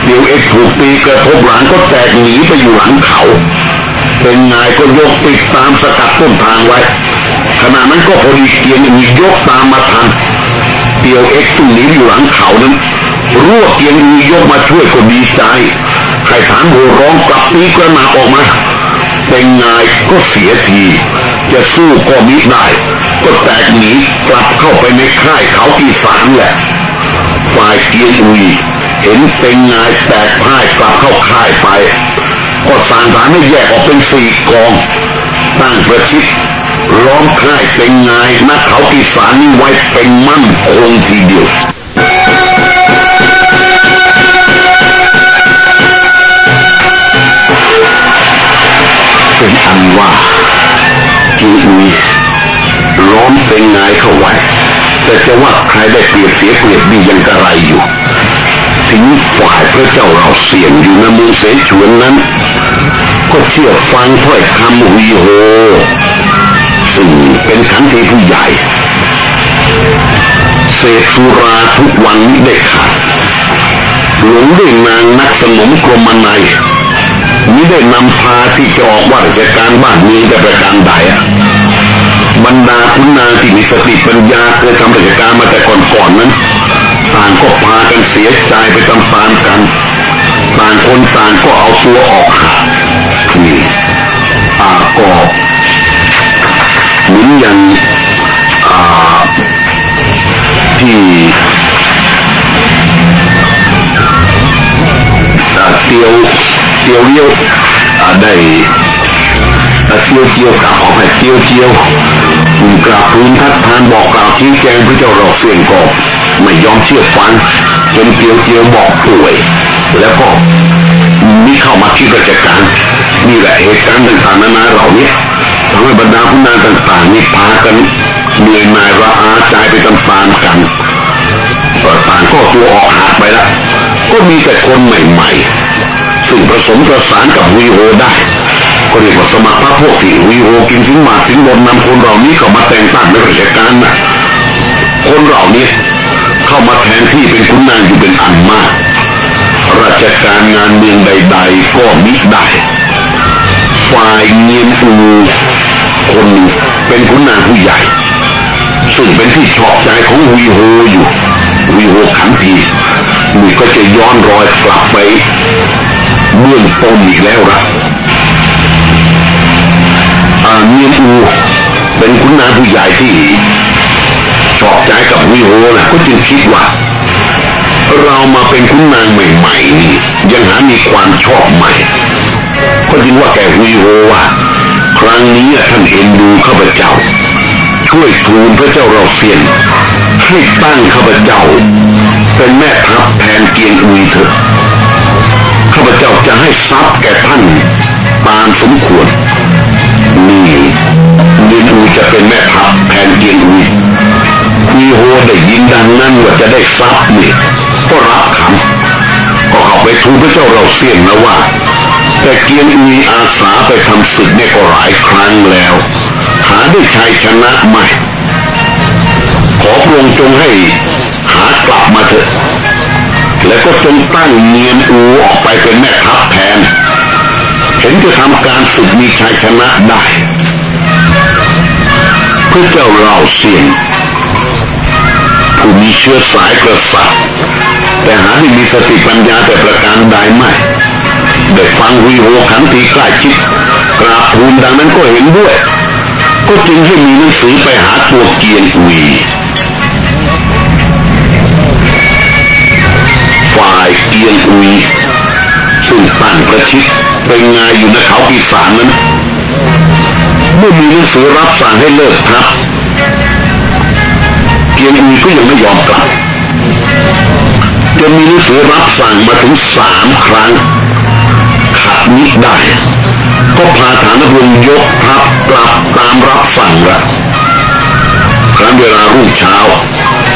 S1: เตียวเอ็กถูกตีกระทบหลังก็แตกหนีไปอยู่หลังเขาเป็นงายก็ยกติดตามสกัดต้นทางไว้ ขณะนั้นก็พอดีเกียงอียกตามมาทันเตียวเอ็กซึ่งหนีอยู่หลังเขานั้นรู้ว่าเกียงอียกมาช่วยก็ดีใจให้ฐานโหร้องกลับตีกระหนาออกมาเป็นนายก็เสียที จะสู้ก็มิได้ ก็แตกหนีกลับเข้าไปในค่ายเขาอีสานแหละ ฝ่ายเกียงอุยเห็นเป็นนายแตกพ่ายกลับเข้าค่ายไป ก็สั่งฐานให้แยกออกเป็นสี่กอง ตั้งประชิดล้อมค่ายเป็นนายนักเขาอีสานนี้ไว้เป็นมั่นคงทีเดียวเป็นอันว่า กีอุยล้อมเป็นนายเข้าไว้ แต่จะว่าใครได้เปรียบเสียเปรียบดียังกระไรอยู่ถึงฝ่ายพระเจ้าเราเสียงอยู่ในมือเสฉวนนั้น ก็เชื่อฟังถ้อยคำวีโฮซึ่งเป็นขันทีผู้ใหญ่เสพสุราทุกวันได้ขาดหลงด้วยนางนักสนมกรมนาย มิได้นำพาที่จะออกว่าราชการบ้านเมืองแต่ประการใดอะบรรดาคุณนางที่มีสติปัญญาเคยทำราชการมาแต่ก่อนๆนั้นต่างก็พากันเสียใจไปตามๆกันต่างคนต่างก็เอาตัวออกหักนี่อากอบเหมือนอย่างอาที่ เตียวเตียวเลี้ยวอ่าได้เตียวเจียวกล่าวขอให้เตียวเจียวกราบทูลทัดทานบอกกล่าวชี้แจงพระเจ้าเราเสียงกอบไม่ยอมเชื่อฟังจนเตียวเจียวบอกป่วย แล้วก็มีเข้ามาที่ราชการนี่แหละเหตุการณ์ต่างๆนานาเหล่านี้ทำให้บรรดาผู้นางต่างๆนี่พากันเหนื่อยหน่ายระอาใจไปตามๆกันต่างก็ตัวออกหาไปละก็มีแต่คนใหม่ๆ ซึ่งผสมประสานกับวีโอได้ ก็เรียกว่าสมัครพรรคพวกที่วีโอกินสินบาสินบนนำคนเหล่านี้เข้ามาแต่งตั้งในราชการนะคนเหล่านี้เข้ามาแทนที่เป็นคุณนางอยู่เป็นอันมาก ราชการงานเมืองใด ๆ ก็มิได้ ฝ่ายเงียนอูคนหนึ่งเป็นคุณนางผู้ใหญ่ ซึ่งเป็นที่ชอบใจของวีโฮอยู่วีโฮขันทีนี่ก็จะย้อนรอยกลับไป เบื้องต้นอีกแล้วละอาเงียนอูเป็นคุณนางผู้ใหญ่ที่ชอบใจกับวีโฮนะก็จึงคิดว่า เรามาเป็นคุณนางใหม่ๆนี่ยังหามีความชอบใหม่ ก็จึงว่าแกวีโฮว่า ครั้งนี้ท่านเอ็นดูข้าพเจ้า ช่วยทูลพระเจ้าเราเซียนให้ตั้งข้าพเจ้า เป็นแม่ทัพแทนเกียงอุยเถอะ ข้าพเจ้าจะให้ทรัพย์แก่ท่านตามสมควร นี่เกียงอุยจะเป็นแม่ทัพแทนเกียงอุยวีโฮได้ยินดังนั้นว่าจะได้ทรัพย์นี่ก็รับคำก็เข้าไปทูลพระเจ้าเราเสียนนะว่า แต่เกียงอุยอาสาไปทำศึกเนี่ยก็หลายครั้งแล้ว หาได้ชัยชนะไม่ขอพระองค์จงให้หากลับมาเถอะ แล้วก็จงตั้งเงียนอูออกไปเป็นแม่ทัพแทน เห็นจะทำการศึกมีชัยชนะได้พระเจ้าเราเสียงผู้มีเชื้อสายกษัตริย์แต่หาไม่มีสติปัญญาแต่ประการใดไม่ได้ฟังวีโวขันทีใกล้ชิดกราบทูลดังนั้นก็เห็นด้วย ก็จึงให้มีหนังสือไปหาตัวเกียนอุย เกียนอุยซึ่งตั้งประชิดเป็นงายอยู่ในเขาปีศาจนั้นเมื่อมีหนังสือรับสั่งให้เลิกทัพเกียนอุยก็ยังไม่ยอมกลับจนมีหนังสือรับสั่งมาถึงสามครั้งขัดนิดได้ ก็พาฐานพลยกทัพกลับตามรับสั่งละครั้งเวลารุ่งเช้า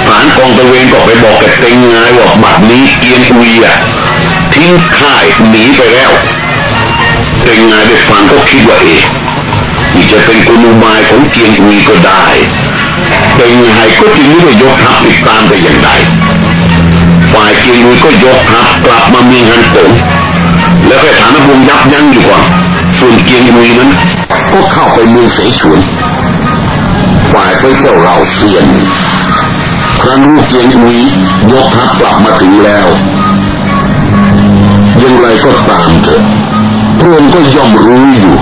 S1: ฐานกองตะเวนก็ไปบอกกับเต็งงายว่าบัดนี้เกียนอุยอะทิ้งค่ายหนีไปแล้วเต็งงายได้ฟังก็คิดว่าเอ๊ะนี่จะเป็นกลอุบายของเกียนอุยก็ได้เต็งงายก็จึงไม่ได้ยกทัพติดตามแต่อย่างใดฝ่ายเกียนอุยก็ยกทัพกลับมามีฮันตงแล้วไปฐานวงยับยั้งอยู่ก่อนส่วนเกียงอุยนั้น ก็เข้าไปเมืองเสฉวนฝ่ายพระเจ้าเราเซียน ครั้งรู้เกียงอุยยกทัพกลับมาถึงแล้วอย่างไรก็ตามเถอะพระองค์ก็ย่อมรู้อยู่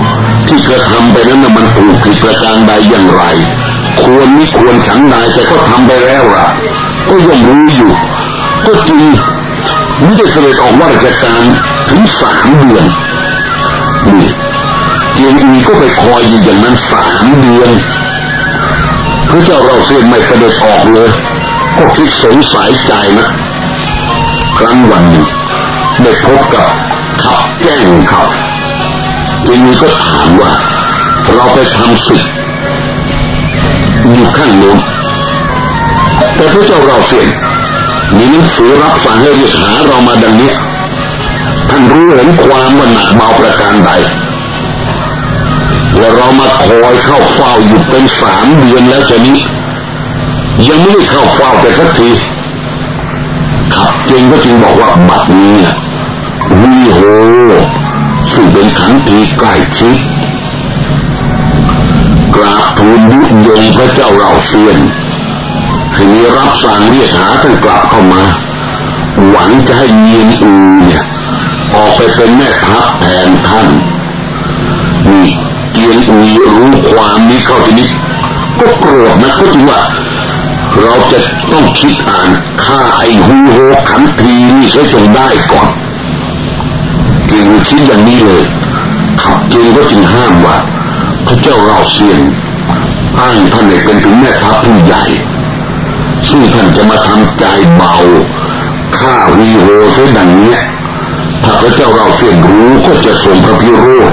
S1: ที่กระทำไปนั้นมันถูกผิดประการใดอย่างไร ควรไม่ควรฉันใดแต่ก็ทำไปแล้วล่ะ ก็ย่อมรู้อยู่ ก็จริงไม่ได้เสด็จออกว่าราชการถึงสามเดือนนี่เกียงอีก็ไปคอยอยู่อย่างนั้นสามเดือนพระเจ้าเราเสียไม่เสด็จออกเลย ก็คิดสงสัยใจนะครั้งวันหนึ่งได้พบกับขับแก้งเขาทีนี้ก็ถามว่า เราไปทำศึกอยู่ข้างโน้นแต่พระเจ้าเราเสียมีหนังสือรับสั่งให้รียกหาเรามาดังนี้ท่านรู้เห็นความว่าหนักเบาประการใดและเรามาคอยเข้าเฝ้าอยู่เป็นสามเดือนแล้วจะนี้ ยังไม่ได้เข้าเฝ้าแต่สักทีขับเจงก็จึงบอกว่าบัดนี้วีโฮซึ่งเป็นขันทีใกล้ชิดกราบทูลยุยงพระเจ้าเราเซียนให้มีรับสั่งเรียกหาท่านกลับเข้ามา หวังจะให้เยียนอูเนี่ยออกไปเป็นแม่ทัพแทนท่านนี่เกียนอูรู้ความนี้เข้าทีนี้ก็โกรธนะก็จริงว่า เราจะต้องคิดอ่านฆ่าไอ้ฮูโฮขันทีนี่ซะจนได้ก่อนกียนคิดอย่างนี้เลยขับเกีนก็จึงห้ามว่าพระเจ้าเราเสียนอ้างท่านเเป็นถึงแม่ทัพผู้ใหญ่ซึ่งท่านจะมาทำใจเบาฆ่าวีโฮเสียดังนี้ถ้าพระเจ้าเราเสียนรู้ก็จะส่งพระพิโรธ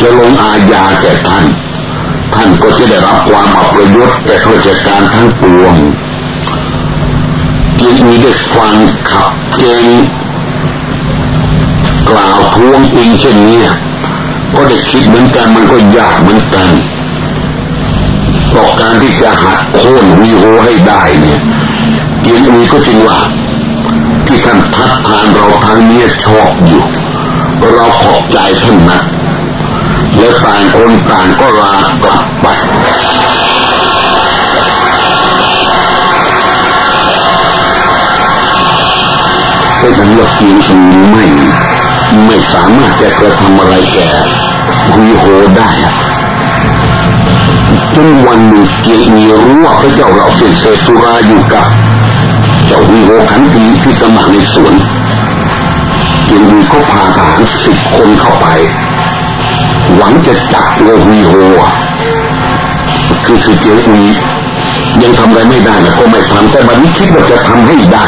S1: จะลงอาญาแก่ท่าน ท่านก็จะได้รับความอัปยศแต่ข้าราชการทั้งปวงกินมีได้ฟังขับเกงกล่าวทวงติงเช่นนี้ก็ได้คิดเหมือนกันมันก็ยากเหมือนกันต่อการที่จะหักโค่นวีโฮให้ได้เนี่ยเกียนอุยก็จริงว่าที่ท่านทัดทานเราทางนี้ชอบอยู่ เราขอบใจท่านนะ และต่างคนต่างก็ลากลับไปเป็นนั้นว่าเกียนอุยไม่ไม่สามารถจะกระทำอะไรแก่วีโฮได้จนวันหนึ่งเกียรมีรู้ว่าพระเจ้าเราเสนเสสุราอยู่กับเจ้าวีโฮขันตีที่กำลังในสวนเกียรมีก็พาทหารสิบคนเข้าไป หวังจะจับตัววีโฮคือคือเกียรมียังทำอะไรไม่ได้นะก็ไม่ทำแต่บัดนี้คิดว่าจะทำให้ได้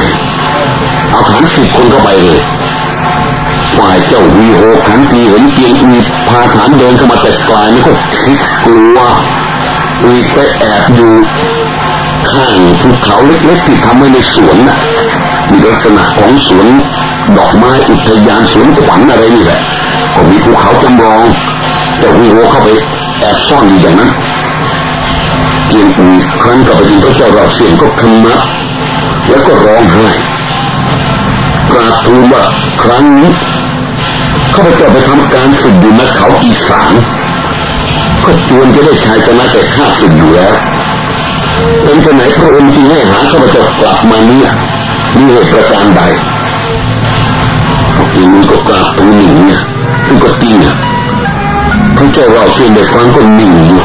S1: เอาทหารสิบคนเข้าไปเลยฝ่ายเจ้าวีโฮขันตีเห็นเกียงมีพาฐานเดินเข้ามาแต่กลายนี่ก็คิดกลัวอุยไปแอบอยู่ข้างภูเขาเล็กๆที่ทำไว้ในสวนน่ะมีลักษณะของสวนดอกไม้อุทยานสวนขวัญอะไรนี่แหละก็มีภูเขาจำลอง แต่วีโอเข้าไปแอบซ่อนอยู่อย่างนั้นเกียงอุยครั้งกับไปดินพระเจ้าเราเสียงก็คำนับแล้วก็ร้องไห้กราบทูลว่าครั้งนี้ข้าพเจ้าไปทำการฝึกอยู่ในเขาอีสานก็จวนจะได้ชายชนะแต่ข้าศึกอยู่แล้วเป็นที่ไหนพระองค์จึงให้หาข้าพเจ้ากลับมาเนี่ยมีเหตุประการใดทีนี้ก็กราบทูลหนึ่งเนี่ยซึ่งก็จริงอะ พระเจ้าเราเสียงได้ฟังก็นิ่งอยู่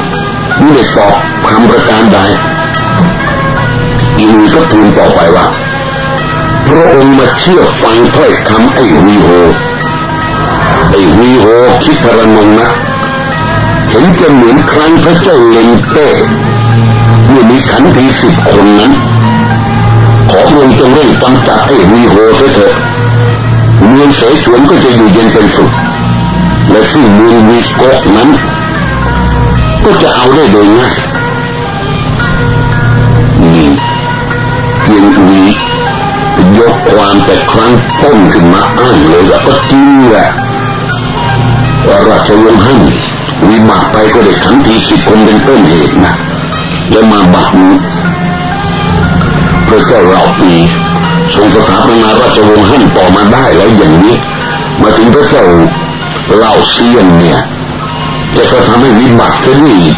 S1: นี่ได้ตอบคำประการใดอีนีก็ทูลต่อไปว่าพระองค์มาเชื่อฟังถ้อยคำไอ้วีโฮไอ้วีโฮคิดพระนงนะเห็นจะเหมือนครั้งพระเจ้าเลนเต้เมื่อมีขันทีสิบคนนั้น ขอพระองค์จงเร่งกำจัดไอ้วีโฮเถิดเมืองเสฉวนก็จะอยู่เย็นเป็นสุข และซึ่งเมืองวีโกนั้น ก็จะเอาได้โดยง่ายนี่เพียงวียกความแต่ครั้งต้นขึ้นมาอ้างเลยแล้วก็จริงแหละว่าราชวงศ์ฮั่นวิบากไปก็ได้ขันทีสิบคนเป็นต้นเหตุนะแล้วมาบักนี้พระเจ้าเราปีทรงสถาปนาราชวงศ์ฮั่นต่อมาได้แล้วอย่างนี้ มาถึงพระเจ้า เล่าเซียนเนี่ยจะก็ทำให้วิบัติขึ้นอีก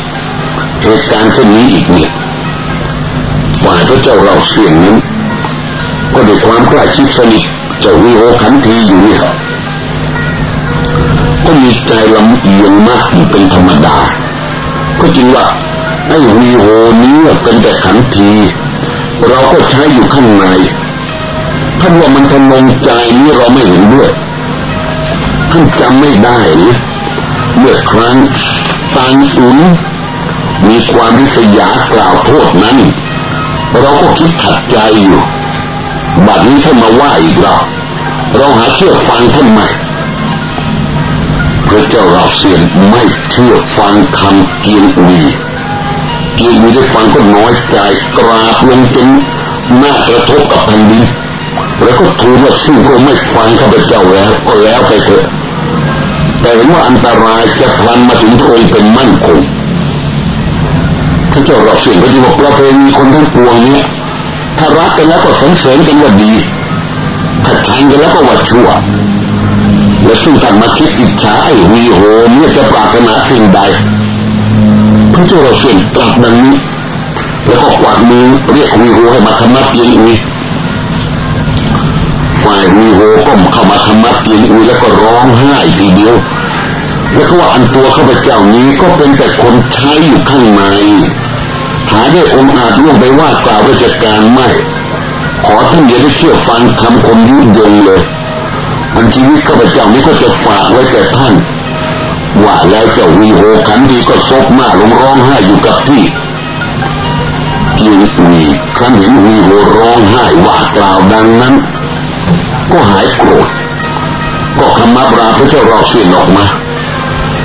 S1: เหตุการณ์เช่นนี้อีกเนี่ยฝ่ายพระเจ้าเราเสียงนั้นก็ด้วยความใกล้ชิดสนิทจะวิโอขันทีอยู่เนี่ยก็มีใจลำเอียงมากเป็นธรรมดา ก็จริงว่าไอ้วีโอนี้เป็นแต่ขันที เราก็ใช้อยู่ข้างในท่านว่ามันทนงใจนี่เราไม่เห็นด้วย ท่านจำไม่ได้หรือเมื่อครั้งตางอุ่นมีความริษยากล่าวโทษนั้น เราก็คิดขัดใจอยู่ บัดนี้ท่านมาว่าอีกแล้วเราหาเชื่อฟังท่านไหมพระเจ้าเราเสียนไม่เชื่อฟังคำเกียงวีเกียงวีได้ฟังก็น้อยใจกราบลงจนหน้ากระทบกับแผ่นดินแล้วก็ทูลว่าซึ่งพระไม่ฟังข้าพเจ้าแล้วก็แล้วไปเถอะ แต่เห็นว่าอันตรายจะพลันมาถึงพระองค์เป็นมั่นคงพระเจ้าเราเสียนก็จะบอกประเพณีคนทั้งปวงนี้ถ้ารักกันแล้วก็สรรเสริญกันว่าดีถ้าชังกันแล้วก็ว่าชั่วและซึ่งท่านมาคิดอิจฉาไอ้วีโหเนี่ยจะปรารถนาสิ่งใดพระเจ้าเราเสียนตรัสดังนี้แล้วก็กวาดมือเรียกวีโหให้มาธรรมะเตียงอุย ฝ่ายวีโหก็เข้ามาธรรมะเตียงอุยแล้วก็ร้องไห้ทีเดียว แล้วก็ว่าอันตัวข้าพเจ้านี้ก็เป็นแต่คนใช้อยู่ข้างในหาได้องอาจล่วงไปว่ากล่าวราชการไม่ ขอท่านอย่าได้เชื่อฟังคำคมยุยงเลยอันชีวิตข้าพเจ้านี้ก็จะฝากไว้แก่ท่าน ว่าแล้วเจ้าวีโหขันดีก็ซบหน้าลงร้องไห้อยู่กับที่เกียงวีครั้นเห็นวีโหร้องไห้ว่ากล่าวดังนั้น ก็หายโกรธก็คำมาบราพระเจ้ารอสียนออกมา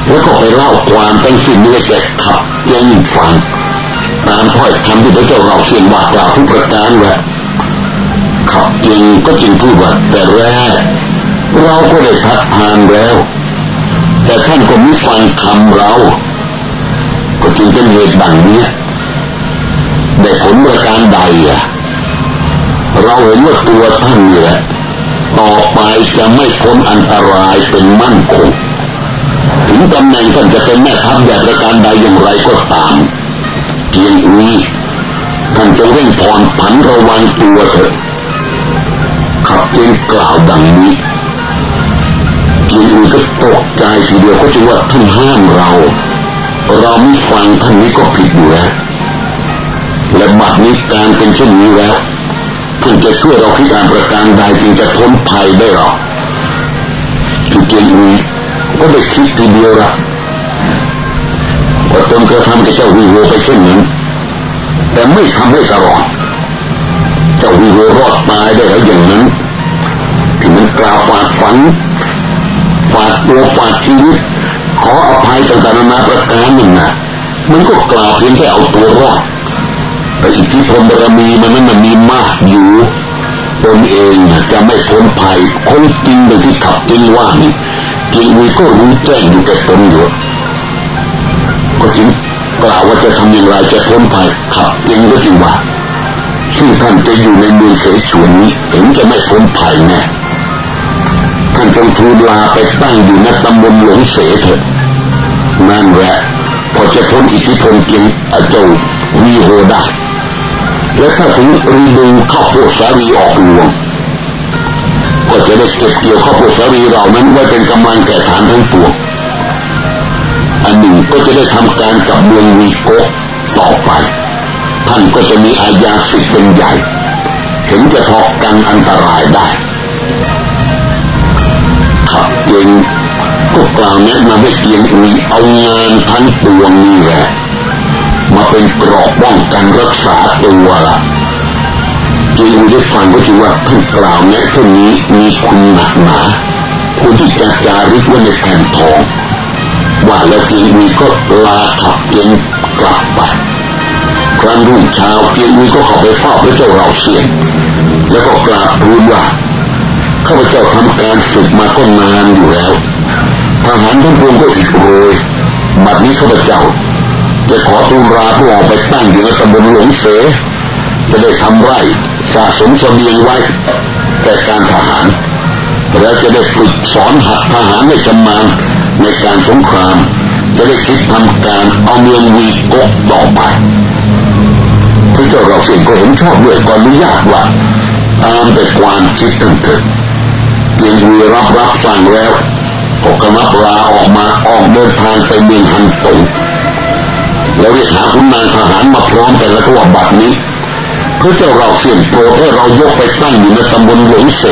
S1: แล้วก็ไปเล่าความเป็นสิ่งนี้แก่ขับแกยิงฟังตามถ้อยคำที่พระเจ้าราเสียนว่ากล่าวทุกประการแหละขับจริงก็จริงพูดว่าแต่แรกเราก็ได้พัดทานแล้ว แต่ท่านก็ไม่ฟังคำเรา ก็จึงเป็นเหตุดังนี้ได้ผลประการใดอะเราเห็นว่าตัวท่านนี่แหละ ต่อไปจะไม่พ้นอันตรายเป็นมั่นคง ถึงตำแหน่งท่านจะเป็นแม่ทัพใหญ่ประการใดอย่างไรก็ตามเพียงนี้ท่านจะเร่งผ่อนผันระวังตัวเถอะขับเพียงกล่าวดังนี้เพียงนี้ก็ตกใจทีเดียวก็จะว่าท่านห้ามเรา เราไม่ฟังท่านนี้ก็ผิดอยู่แล้วและบัดนี้การเป็นเช่นนี้แล้ว ท่านจะช่วยเราคิดอ่านประการใดจึงจะพ้นภัยได้หรอที่เกียงนี้ก็ได้คิดทีเดียวละว่าตนกระทำกับเจ้าวิโวไปเช่นนั้นแต่ไม่ทำให้ตลอดเจ้าวิโวรอดตายได้แล้วอย่างนั้นที่มันกล่าวฝาดฝันฝาดตัวฝาดชีวิตขออภัยต่างๆนานาประการหนึ่งนะมันก็กล่าวเพียงแค่เอาตัวรอด แต่อิทธิพลบารมีมันนั้นมันมีมากอยู่ตนเองจะไม่พ้นภัยคนจริงอย่างที่ขับจริงว่านี่จริงวีก็รู้แจ้งอยู่แก่ตนอยู่ก็จริงกล่าวว่าจะทำอย่างไรจะพ้นภัยขับจริงก็จริงว่าซึ่งท่านจะอยู่ในเมืองเสฉวนนี้ถึงจะไม่พ้นภัยแน่ท่านจงทูลลาไปตั้งอยู่ในตำบลหลวงเสเถะนั่นแหละพอจะพ้นอิทธิพลเกียงอาเจ้าวีโฮได้ และถ้าถึงฤดูข้าวโพดสาลีออกรวงก็จะได้เก็บเกี่ยวข้าวโพดสาลีเรานั้นไว้เป็นกำลังแก่ฐานทั้งปวงอันหนึ่งก็จะได้ทำการกับเมืองวีโกต่อไป ท่านก็จะมีอาญาสิทธิ์เป็นใหญ่ เห็นจะพอกันอันตรายได้ขับเองก็กล่าวแนะนำให้เกียงอุยเอางานทั้งปวงนี่แหละ มาเป็นกรอบป้องกันรักษาตัวละจีนได้ฟังก็ถือว่าท่านกล่าวแนะเท่านี้มีคุณหนักหนาคุณที่จะจารึกไว้ในแผ่นทองว่าแล้วจีนวีก็ลาขับเกียงกลับไปครั้งรุ่งเช้าเกียงวีก็เข้าไปเฝ้าพระเจ้าเราเสียงแล้วก็กราบทูลว่าข้าพเจ้าทำการศึกมาก็นานอยู่แล้วทหารทั้งปวงก็อิดโรยบัดนี้ข้าพเจ้า จะขอทูลราผู้ออกไปตั้งอยู่ในตำบลหลงเสจะได้ทำไร่สะสมเสบียงไว้ แต่การทหาร แล้วจะได้ฝึกสอนหัดทหารให้ชำนาญในการสงคราม จะได้คิดทำการเอาเมืองวีกกต่อไปพระเจ้าเราเสียงก็เห็นชอบด้วยก็อนุญาตว่าตามแต่ความคิดตั้งเถิดเกียงวีรับรับสั่งแล้วก็กำลับลาออกมาออกเดินทางไปเมืองฮันตง แล้วเรียกหาคุณนางทหารมาพร้อมกันแล้วก็ว่าบัดนี้เพื่อเจ้าเราเสี่ยงโปรดให้เรายกไปตั้งอยู่ในตำบลหลงเส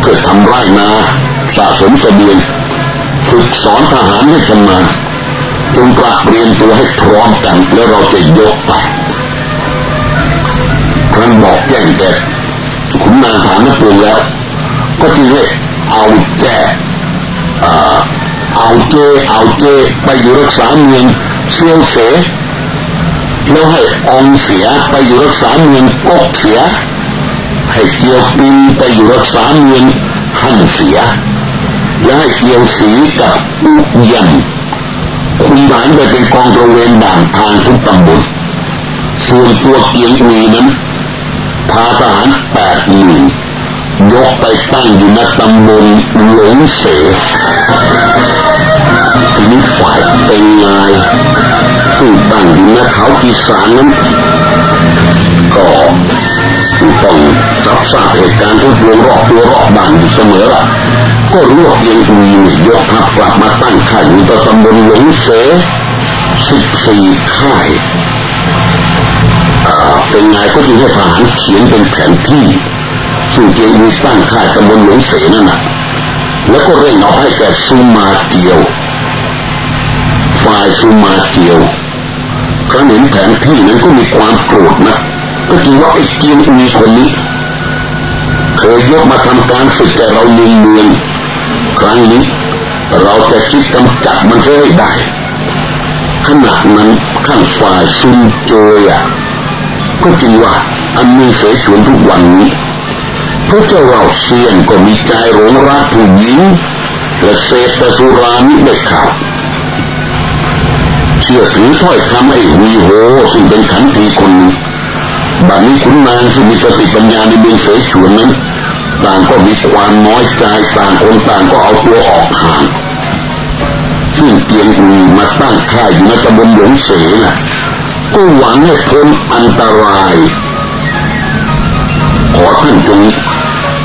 S1: เพื่อทำไร่นาสะสมเสบียงฝึกสอนทหารให้ชำนาญจงปราเรียนตัวให้พร้อมกันแล้วเราจะยกไปครั้นบอกแจ้งแกคุณนางฐานนักปรุงแล้ว ก็จึงให้เอาแจเอาเจเอาเจไปอยู่รักษาเมือง เซียวเสแล้วให้องเสียไปอยู่รักษาเมืองกกเสีย ให้เกียวปินไปอยู่รักษาเมืองหันเสีย และให้เกียวสีกับอุยันคุณหานไปเป็นกองตระเวนด่านทางทุกตำบลส่วนตัวเกียงอุยนั้นพาทหารแปดหมื่น ยกไปตั้งอยู่ในตำบลหลงเสทีนี้ฝ่ายเป็นไงซึ่งตั้งอยู่ในเขากีสานนั้นก็ต้องรับทราบเหตุการณ์ทุกวงรอบตัวรอบบ้านอยู่เสมอละก็รู้ว่าเพียงวียกทัพกลับมาตั้งค่ายอยู่ตำบลหลงเสสิบสี่ค่ายเป็นไงก็จึงให้ทหารเขียนเป็นแผนที่ ซึ่งเกียงวีตั้งค่ายตำบลหลวงเสนั่นนะแล้วก็เร่งเอาให้แก่ซูมาเกียว ฝ่ายซูมาเกียวครั้งเห็นแผนที่นั้นก็มีความโกรธนะก็จริงว่าไอ้เกียงวีคนนี้เคยยกมาทำการศึกแต่เราเมืองเมืองครั้งนี้ เราจะคิดกำจัดมันให้ได้ขณะนั้นข้างฝ่ายซุนโจยอะก็จริงว่าอันมีเสฉวนทุกวันนี้ พระเจ้าเราเซียนก็มีใจหลงรักผู้หญิงและเสพตสุรานิไม่ขาดเชื่อถือถ้อยคำไอ้วีโฮซึ่งเป็นขันตีคนบัดนี้คุณนางซึ่งมีสติปัญญาในเมืองเสฉวนนั้นต่างก็มีความน้อยใจต่างคนต่างก็เอาตัวออกห่างซึ่งเกียงอุยมาตั้งค่ายอยู่ในตำบลหลงเสน่ะก็หวังให้พ้นอันตราย ขอท่านจง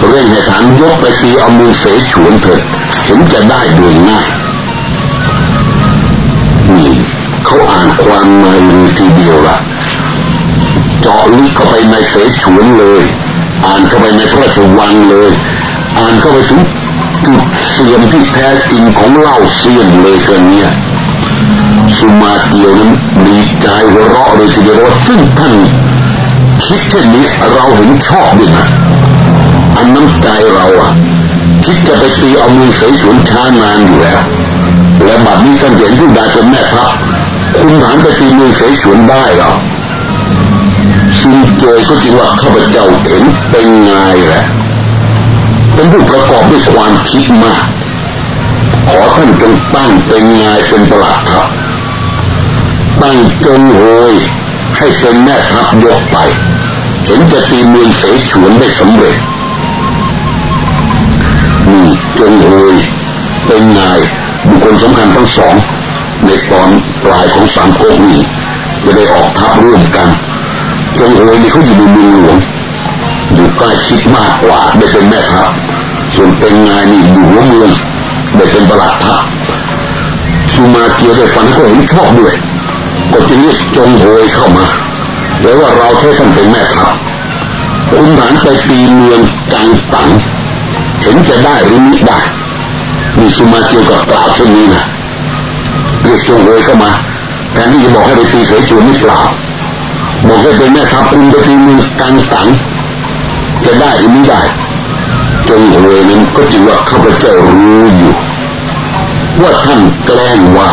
S1: เร่งให้ฐานยกไปตีเอามือเสฉวนเถิดเห็นจะได้โดยง่ายนี่เขาอ่านความในเลยทีเดียวละเจาะลึกเข้าไปในเสฉวนเลย อ่านเข้าไปในพระราชวังเลย อ่านเข้าไปถึงจุดเสื่อมที่แท้จริงของเล่าเสียนเลยกันเนี่ยสุมาเกียวนั้นดีใจหัวเราะเลยทีเดียวว่าซึ่งท่าน คิดเช่นนี้เราเห็นชอบด้วยนะอันน้ำใจเราอะ คิดจะไปตีเอามือเสยสวนช้านานอยู่แล้วและบัดนี้ท่านเห็นผู้ใดเป็นแม่ทัพคุณฐานไปตีเมืองเสฉวนได้หรอซิงเจก็จริงว่าข้าพเจ้าเห็นเป็นไงแหละเป็นผู้ประกอบด้วยความคิดมาก ขอท่านจงตั้งเป็นไงเป็นประหลัดครับตั้งจงโวยให้เป็นแม่ทัพยกไป เห็นจะตีเมืองเสฉวนได้สำเร็จนี่จงโวยเป็นไงบุคคลสำคัญทั้งสอง ในตอนปลายของสามก๊กนี้จะได้ออกทัพร่วมกัน จงโวยนี่เขาอยู่ในเมืองหลวงอยู่ใกล้ชิดมากกว่าได้เป็นแม่ทัพส่วนเป็นไงนี่อยู่หัวเมืองได้เป็นประหลัดทัพชูมาเกียได้ฟันก็เห็นชอบด้วยก็จึงเรียกจงโวยเข้ามา แล้วว่าเราใช้ท่านเป็นแม่ทัพคุณฐานไปตีเมืองกลางตังเห็นจะได้หรือไม่ได้มีสุมาเกียวกับกล่าวเช่นนี้นะเรียกจงโวยเข้ามาแทนที่จะบอกให้ไปตีเสฉวนนี่เปล่าบอกให้เป็นแม่ทัพคุณไปตีเมืองกลางตังจะได้หรือไม่ได้จงโวยนั้นก็จึงว่าข้าพเจ้ารู้อยู่ ว่าท่านแกล้งว่า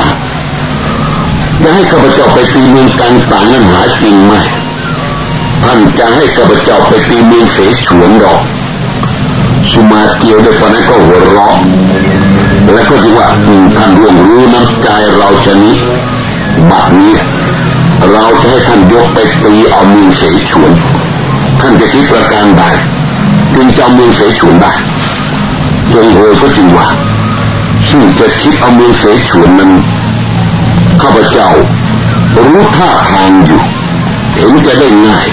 S1: จะให้ข้าพเจ้าไปตีเมืองกลางต่างนั้นหาจริงไหมท่านจะให้ข้าพเจ้าไปตีเมืองเสฉวนหรอก สุมาเกียวได้ตอนนั้นก็หัวเราะแล้วก็จึงว่าท่านร่วงรู้น้ำใจเราชนิดบัดนี้ เราจะให้ท่านยกไปตีเอาเมืองเสฉวน ท่านจะคิดประการใดจึงจะเมืองเสฉวนได้จงโฮก็จึงว่าซึ่งจะคิดเอาเมืองเสฉวนนั้น ข้าพเจ้า รู้ท่าทางอยู่ เห็นจะได้ง่าย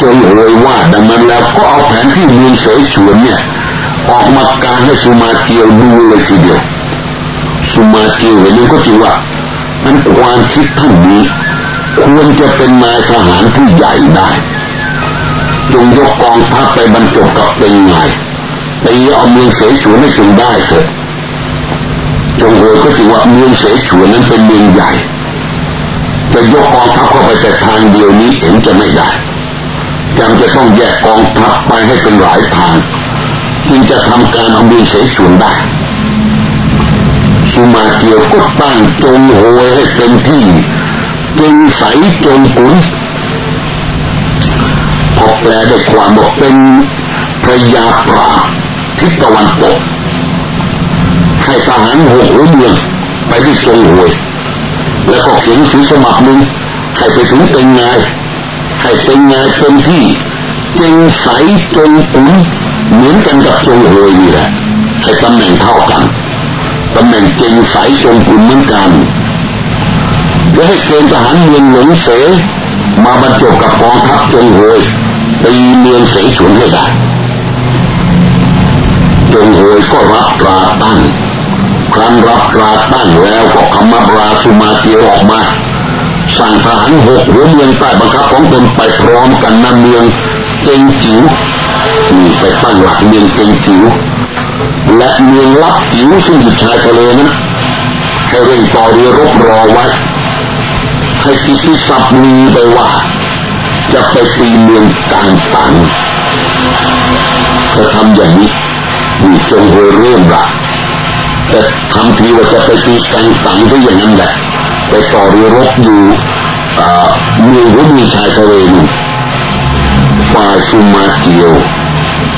S1: จงเลยว่าดังนั้นแล้วก็เอาแผนที่เมืองเสฉวนเนี่ย ออกมาการให้สุมาเกียวดูเลยทีเดียว สุมาเกียวเห็นก็จริงว่ามันความคิดท่านนี้ ควรจะเป็นนายทหารผู้ใหญ่ได้ จงยกกองทัพไปบรรจบกับเป็นไงตีเอาเมืองเสฉวนให้จงได้เถอะ จงเออก็ถือว่าเมืองเสฉวนนั้นเป็นเมืองใหญ่จะยกกองทัพเข้าไปแต่ทางเดียวนี้เห็นจะไม่ได้ยังจะต้องแยกกองทัพไปให้เป็นหลายทาง จึงจะทำการเอาเมืองเสฉวนได้สุมาเกียวก็ตั้งจงโหยให้เต็มที่จงใสจงกุนพอแปลได้ความบอกเป็นพระยาปราทิศตะวันตก ให้ทหารหกหัวเมืองไปที่จงหวย แล้วก็เขียนสือสมัครหนึ่งให้ไปถึงเป็นไงให้เป็นไงเต็มที่เจงใสจงอุ่นเหมือนกันกับจงหวยนี่แหละให้ตำแหน่งเท่ากันตำแหน่งเจงใสจงอุ่นเหมือนกันและให้เกณฑ์ทหารเมืองหลงเสมาบรรจบกับกองทัพจงหวยตีเมืองเสฉวนให้ได้จงหวยก็รับตราตั้ง ครั้นรับราตั้งแล้วก็ขมาราสุมาเตียวออกมา สั่งทหารหกหัวเมืองใต้บังคับของตนไปพร้อมกันนำเมืองเจงจิ๋วนี่ไปตั้งหลักเมืองเจงจิ๋วและเมืองลับจิ๋วซึ่งอยู่ชายทะเลนั้นให้เร่งต่อเรือรบรอไว้ให้กิติศัพท์มีไปว่า จะไปตีเมืองกลางตังจะทำอย่างนี้มีจงโหเริ่มละ แต่ทำทีว่าจะไปตีกันตังก็อย่างนั้นแหละไปต่อเรือรบอยู่เมืองหัวมีชายทะเลนู่ฝ่ายสุมาเกียว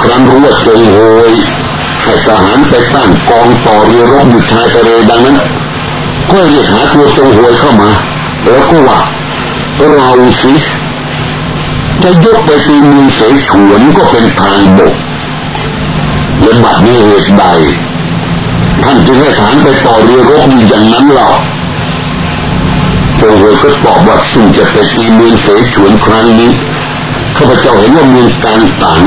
S1: ครั้นรู้ว่าจงโหยให้ทหารไปตั้งกองต่อเรือรบอยู่ชายทะเลดังนั้นก็เรียกหาตัวจงโหยเข้ามา แล้วก็ว่าเราสิจะยกไปตีเมืองเสฉวนก็เป็นทางบกและบัดนี้เหตุใด ถึงให้ฐานไปต่อเรือรบอยู่อย่างนั้นหรอจงเฮก็ตอบว่าซึ่งจะไปตีเมืองเสฉวนครั้งนี้ข้าพเจ้าเห็นว่าเมืองการต่าง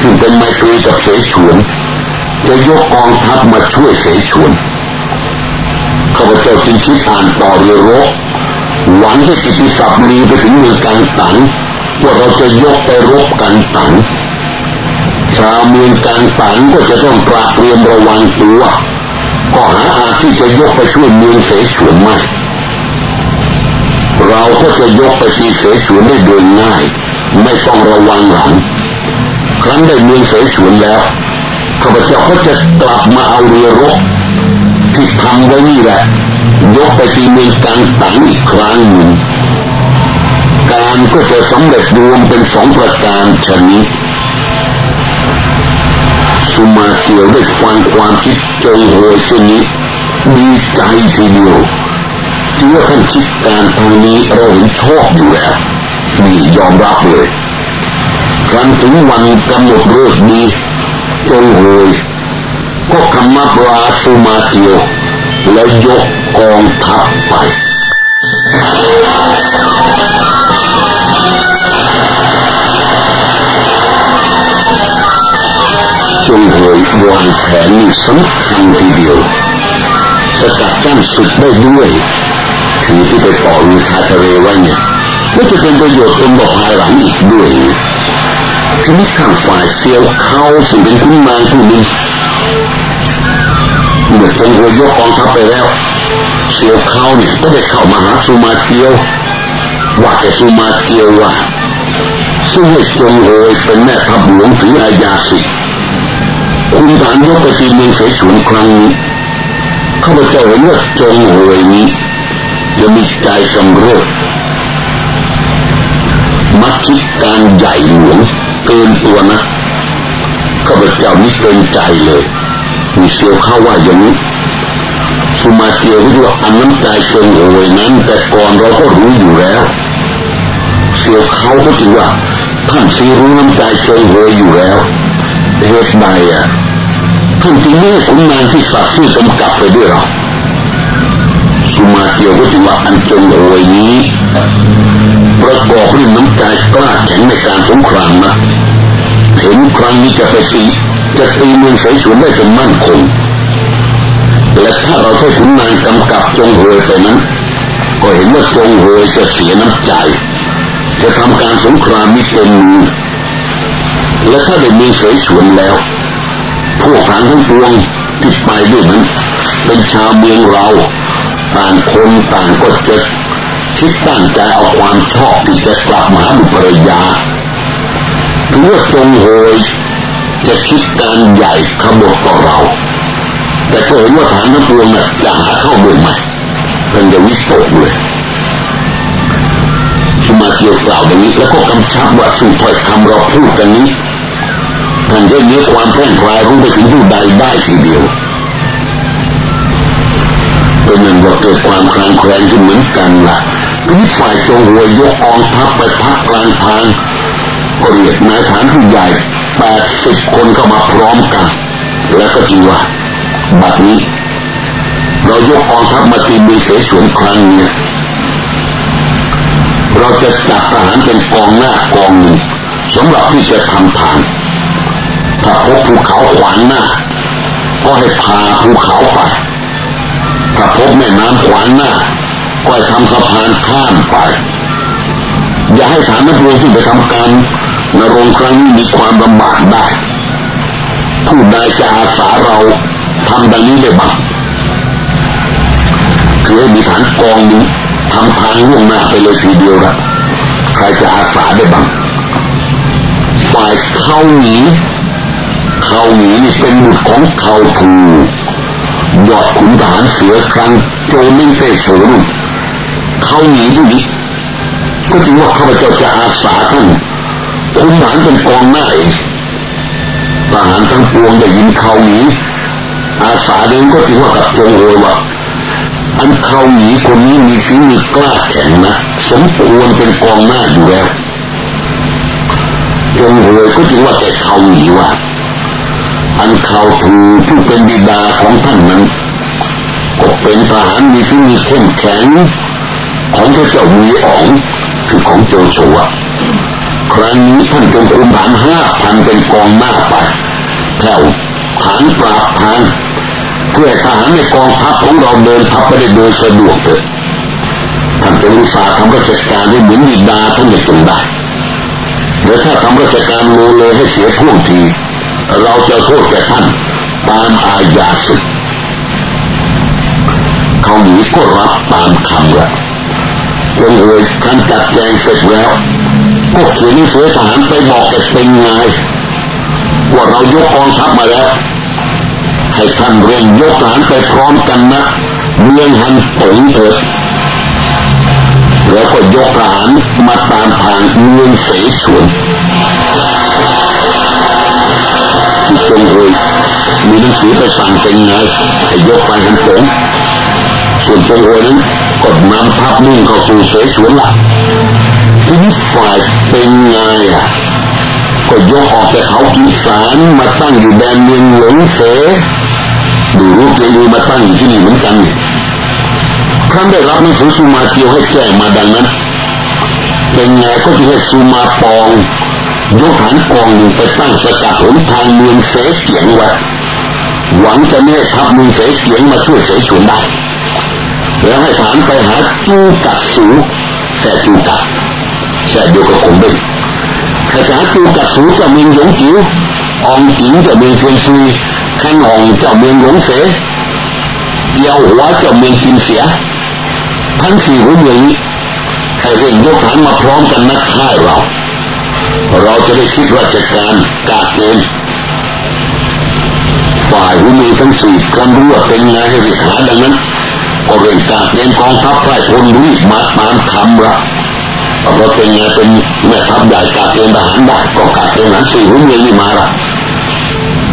S1: ซึ่งเป็นไมตรีกับเสฉวน จะยกกองทัพมาช่วยเสฉวนข้าพเจ้าจึงคิดอ่านต่อเรือรบหวังให้กิติศัพท์มีไปถึงเมืองการต่างว่าเราจะยกไปรบกันต่างชาวเมืองกลางตันก็จะต้องตระเตรียมระวังตัว ก็หาอาที่จะยกไปช่วยเมืองเสฉวนไม่เราก็จะยกไปตีเสฉวนได้โดยง่าย ไม่ต้องระวังหลัง ครั้นได้เมืองเสฉวนแล้วข้าพเจ้าก็จะกลับมาเอาเรือรบที่ทำไว้นี่แหละยกไปตีเมืองกังตังอีกครั้งหนึ่งการก็จะสำเร็จรวมเป็นสองประการชนิด สุมาเกียวได้ฟังความคิดจงโวยชนิดดีใจทีเดียวที่ว่าท่านคิดการทางนี้เราเห็นชอบอยู่แล้วนี่ยอมรับเลยครั้นถึงวันกำหนดเลิกดีจงโวยก็คำมาปลาสุมาเกียว และยกกองทัพไป จงเหยวางแผนนี้สำคัญทีเดียวสกัดกั้นศึกได้ด้วยถือที่ไปต่อวิคาทะเลไว้เนี่ยก็จะเป็นประโยชน์เป็นบอกภายหลังอีกด้วยทีนี้ข้างฝ่ายเซียวเขาซึ่งเป็นคุณนางผู้นี้เมื่อจงหัวยกกองทัพไปแล้ว เซียวเขาเนี่ยก็ได้เข้ามาหาสุมาเกียว ว่าแต่สุมาเกียวว่าซึ่งให้จงโวยเป็นแม่ทัพหลวงถืออาญาสิทธิ์ คุณฐานยกไปตีเมืองเสฉวนครั้งนี้ข้าพเจ้าเห็นว่าจงโวยนี้จะมีใจกำเริบมักคิดการใหญ่หลวงเกินตัวนะข้าพเจ้านี่เกินใจเลย มีเสียวเข้าว่าอย่างนี้สุมาเตียวที่ว่าอันน้ำใจเกินโวยนั้น แต่ก่อนเราก็รู้อยู่แล้วเสียวเขาก็ถือว่าท่านซีรู้น้ำใจเกินโวยอยู่แล้วเหตุใดอะ ท่านที่นี่คุณนางที่สัตว์ที่กำกับไปด้วยเราสุมาเตียวก็ถือว่าอันจงโวยนี้ประกอบด้วยน้ำใจกล้าแข็งในการสงครามนะเห็นครั้งนี้จะไปตีจะตีเมืองเสฉวนได้เป็นมั่นคงและถ้าเราใช้ขุนนางกำกับจงเฮยไปนั้นก็เห็นว่าจงเฮยจะเสียน้ำใจ จะทำการสงครามมิเต็มมือและถ้าได้มีเสฉวนแล้ว พวกทางทั้งปวงที่ไปด้วยนั้น เป็นชาวเมืองเราต่างคนต่างก็จะคิดตั้งใจเอาความชอบที่จะกลับมาหาบุภรยาถือว่าจงโหยจะคิดการใหญ่ขบฏต่อเรา แต่ก็เห็นว่าฐานน้ำปวงน่ะจะหาเข้าด้วยไหมเป็นจะวิตกเลยสมาเกียวกล่าวอย่างนี้แล้วก็กำชับว่าสิ่งถ้อยคำเราพูดกันนี้ ท่านจะมีความแพร่งพรายรู้ไปถึงผู้ใดได้ทีเดียวเป็นนั้นว่าเกิดความคลางแคลนขึ้นเหมือนกันละ่ะทีนี้ฝ่ายจงหัวยกองทัพไปพักกลางทางก็เรียกนายฐานผู้ใหญ่แปดสิบคนเข้ามาพร้อมกัน แล้วก็จีว่าบัดนี้ เรายกกองทัพมาตีมีเสฉวนครั้งนี้เราจะจัดทหารเป็นกองหน้ากองหนึ่งสำหรับที่จะทำทาง ถ้าพบภูเขาขวางหน้า ก็ให้พาภูเขาไป ถ้าพบแม่น้ำขวางหน้า ก็ให้ทำสะพานข้ามไป อย่าให้ฐานนักเรียนที่ไปทำการนรงครั้งนี้มีความลำบากได้ ผู้ใดจะอาสาเราทำดังนี้ได้บ้างคือให้มีฐานกองนี้ทำทางล่วงหน้าไปเลยทีเดียวละใครจะอาสาได้บ้างฝ่ายเขาหนี เขาหนีเป็นบุตรของเขาทูยอดขุนทหารเสือครั้งโจมิงเตโฉนุ่เขาหนีอยู่นี้ก็จึงว่าข้าพเจ้าจะอาสาท่านคุณฐานเป็นกองหน้าเองทหารทั้งปวงได้ยินเขาหนีอาสาเดินก็ถือว่ากับจงโวยว่าอันเขาหนีคนนี้มีฝีมือกล้าแข็งนะสมควรเป็นกองหน้าอยู่แล้วจงโวยก็ถือว่าแต่เขาหนีว่า อันเขาถูผู้เป็นบิดาของท่านนั้นก็เป็นทหารมีฝีมือเข้มแข็งของพระเจ้าวีอ๋องคือของโจโฉวครั้งนี้ท่านจงคุมฐานห้าพันเป็นกองหน้าไปแถวฐานปราบทานเพื่อทหารในกองทัพของเราเดินทัพไปได้โดยสะดวกเถิดท่านจงอุตสาห์ทำราชการให้เหมือนบิดาท่านจะจงได้เดี๋ยวถ้าทำราชการโลเลยให้เสียท่วงที เราจะโทษแก่ท่านตามอาญาศึกเขาหนีก็รับตามคำละจงเอ่ยท่านจัดแจงเสร็จแล้วก็เขียนเสือทหารไปบอกแกเป็นไงว่าเรายกกองทัพมาแล้วให้ท่านเร่งยกฐานไปพร้อมกันนะเมืองฮันตงเถิดแล้วก็ยกฐานมาตามทางเมืองเสฉวน งเอยมีหนังสือไปสั่งเป็นไงให้ยกไปฮันตงส่วนจงเอยนั้นก็นำทัพมุ่งเข้าสู่เสฉวนละทีนี้ฝ่ายเป็นไงอะก็ยกออกจากเขากิสารมาตั้งอยู่แดนเมืองหลงเสดูรูปเจดีมาตั้งอยู่ที่นี่เหมือนกันครั้งได้รับหนังสือสุมาเตียวให้แจ้มาดังนั้นเป็นไงก็จะให้สุมาปอง ยกฐานกองหนึ่งไปตั้งสกัดหนทางเมืองเสเกียงไว้หวังจะไม่ให้ทัพเมืองเสเกียงมาช่วยเสฉวนได้แล้วให้ฐานไปหาจูกัดสูแต่จูกัดแค่เดียวกับคงเป็นขจาจูกัดสูจะเมืองหยงจิ๋วอองจิ๋งจะเมืองเทียนซุยขันหองจะเมืองหลงเสเดียวหัวจะเมืองกินเสีย ทั้งสี่หัวเมืองนี้ให้เร่งยกฐานมาพร้อมกันนักข่ายเรา เราจะได้คิดราชการกาเกณฑ์ฝ่ายหัวเมืองทั้งสี่กันรู้ว่าเป็นไงให้รีบหาดังนั้นก็เร่งกาเกณฑ์กองทัพไพร่พลรีบมาตามคำละเราเป็นไงเป็นแม่ทัพใหญ่กาเกณฑ์ทหารได้ก็กาเกณฑ์นั้นสี่หัวเมืองนี่มาละ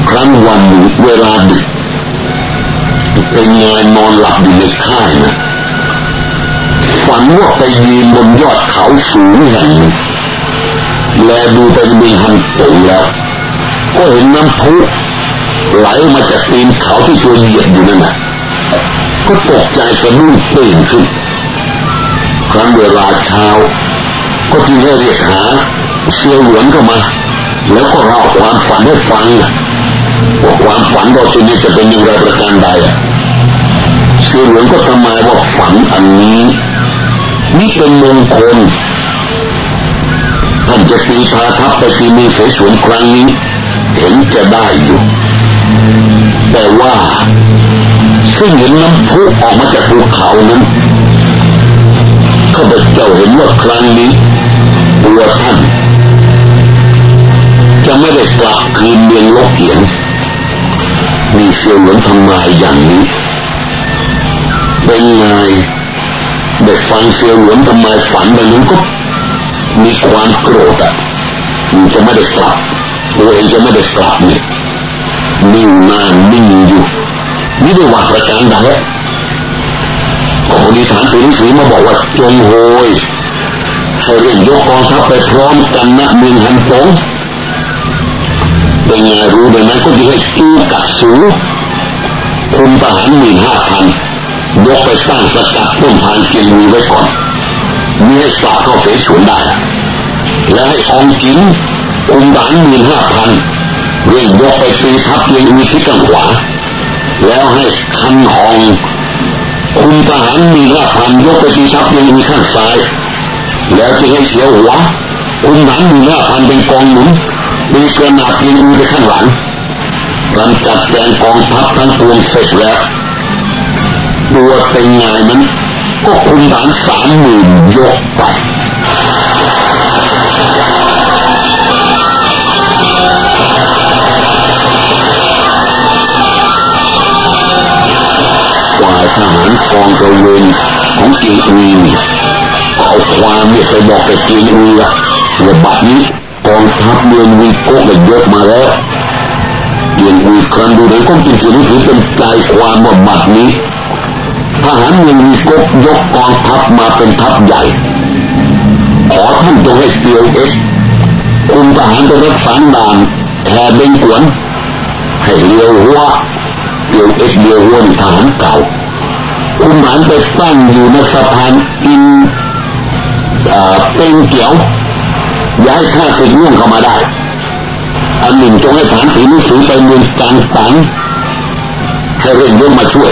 S1: ครั้งวันเวลาดึกเป็นไงนอนหลับอยู่ในค่ายนะฝันว่าไปยืนบนยอดเขาสูงแห่งหนึ่ง แลดูไปมีหันตงแล้ว ก็เห็นน้ำพุไหลมาจากตีนเขาที่ตัวเหยียบอยู่นั่นน่ะก็ตกใจกระดุ้งตื่นขึ้น ครั้งเวลาเช้า ก็จึงให้เรียกหาเซียวหลวนเข้ามา แล้วก็เล่าความฝันให้ฟังว่าความฝันเราตัวนี้จะเป็นอย่างไรประการใดเซียวหลวนก็ทำไมว่าฝันอันนี้นี่เป็นมงคล จะตีพาทัพไปตีมีเสฉวนครั้งนี้เห็นจะได้อยู่ แต่ว่าซึ่งเห็นน้ำพุออกมาจากภูเขานั้นข้าพเจ้าเห็นว่าครั้งนี้ตัวท่านจะไม่ได้กลับคืนเมืองลกเหียนมีเสียวหลวนทำลายอย่างนี้เป็นไงเด็กฟังเสียวหลวนทำไมฝันแบบนั้นก็ มีความโกรธอะมันจะไม่ได้กลับตัวเองจะไม่ได้กลับเนี่ยนิ่งนานนิ่งอยู่นี่ได้ว่าประการใดก็คนที่ฐานตัวหนังสือมาบอกว่าจงโหยให้เร่งยกกองทัพไปพร้อมกันนะเมืองฮันปงเป็นไงรู้ดังนั้นก็จะให้จูกัดสูคุมทหารหมื่นห้าพันยกไปตั้งสกัดต้นทางเกียงวีไว้ก่อน มีให้กลับเข้าเสฉวนได้ และให้องกินคุมทหารหมื่นห้าพันเร่งยกไปตีทัพเกียงวีที่กังขวา แล้วให้คันหองคุมทหารมีห้าพันยกไปตีทัพเกียงวีข้างซ้าย แล้วจะให้เสียหัวคุมทหารมีห้าพันเป็นกองหนุนมีกระนาบเกียงวีไปข้างหลังการจัดแจงกองทัพทั้งปวงเสร็จแล้วตัวเต็งงานนั้น ก็คุมฐานสามหมื่นยกไปฝ่ายทหารกองกระเวนของเกียงอุยเอาความเนี่ยไปบอกกับเกียงอุยว่าบัดนี้กองทัพเมืองวีโก้ก็ยกมาแล้วเกียงอุยครั้งดูเลยก็เป็นสิ่งที่เป็นใจความว่าบัดนี้ ทหารเมืองวีกกยกกองทัพมาเป็นทัพใหญ่ ขอท่านจงให้เตียวเอ็กคุมทหารไปรักษาด่านแทนเบงกวน ให้เลี้ยวหัวเตียวเอ็กเลี้ยวหัวทหารเก่าคุมทหารไปตั้งอยู่ในสะพานอินเป็นเกี่ยว ย้ายข้าศึกล่วงเข้ามาได้ อันหนึ่งจงให้ฐานถือหนังสือไปเมืองกางตันให้เร่งยกมาช่วย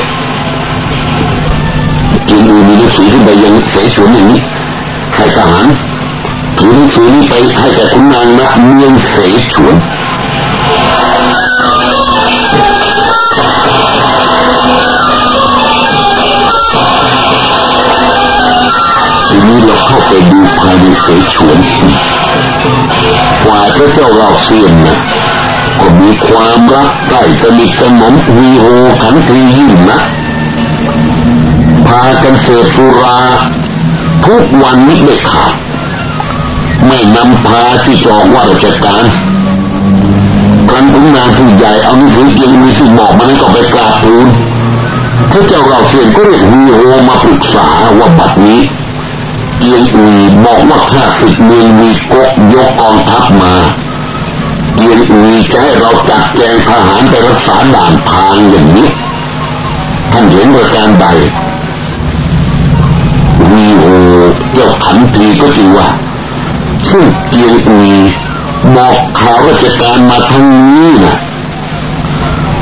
S1: จีนอูมีหนังสือขึ้นไปยังเสฉวนอย่างนี้ให้ทหารถือหนังสือนี้ไปให้แก่คุณนางณเมืองเสฉวนทีนี้เราเข้าไปดูภายในเสฉวนฝ่ายพระเจ้าเราเซียนนะก็มีความรักใกล้สนิทสนมวีโอขันทียิ่งนะ พากันเสพสุรา ทุกวันไม่ได้ขาดไม่นำพาที่จอกว่าราชการครั้นถึงนางผู้ใหญ่เอาหนังสือเกียงมีสิบอกมันก็ไปกราบทูลพระเจ้าเราเสียนก็เรียกวีโอมาปรึกษาว่าบัดนี้เกียงอุยบอกว่าข้าศึกเมืองวีกกยกกองทัพมาเกียงอุยจะให้เราจัดแจงทหารไปรักษาด่านทางอย่างนี้ท่านเห็นประการใด วีโอเจ้าขันทีก็จริงว่าซึ่งเกียงอุยบอกข่าวราชการมาทั้งนี้นะ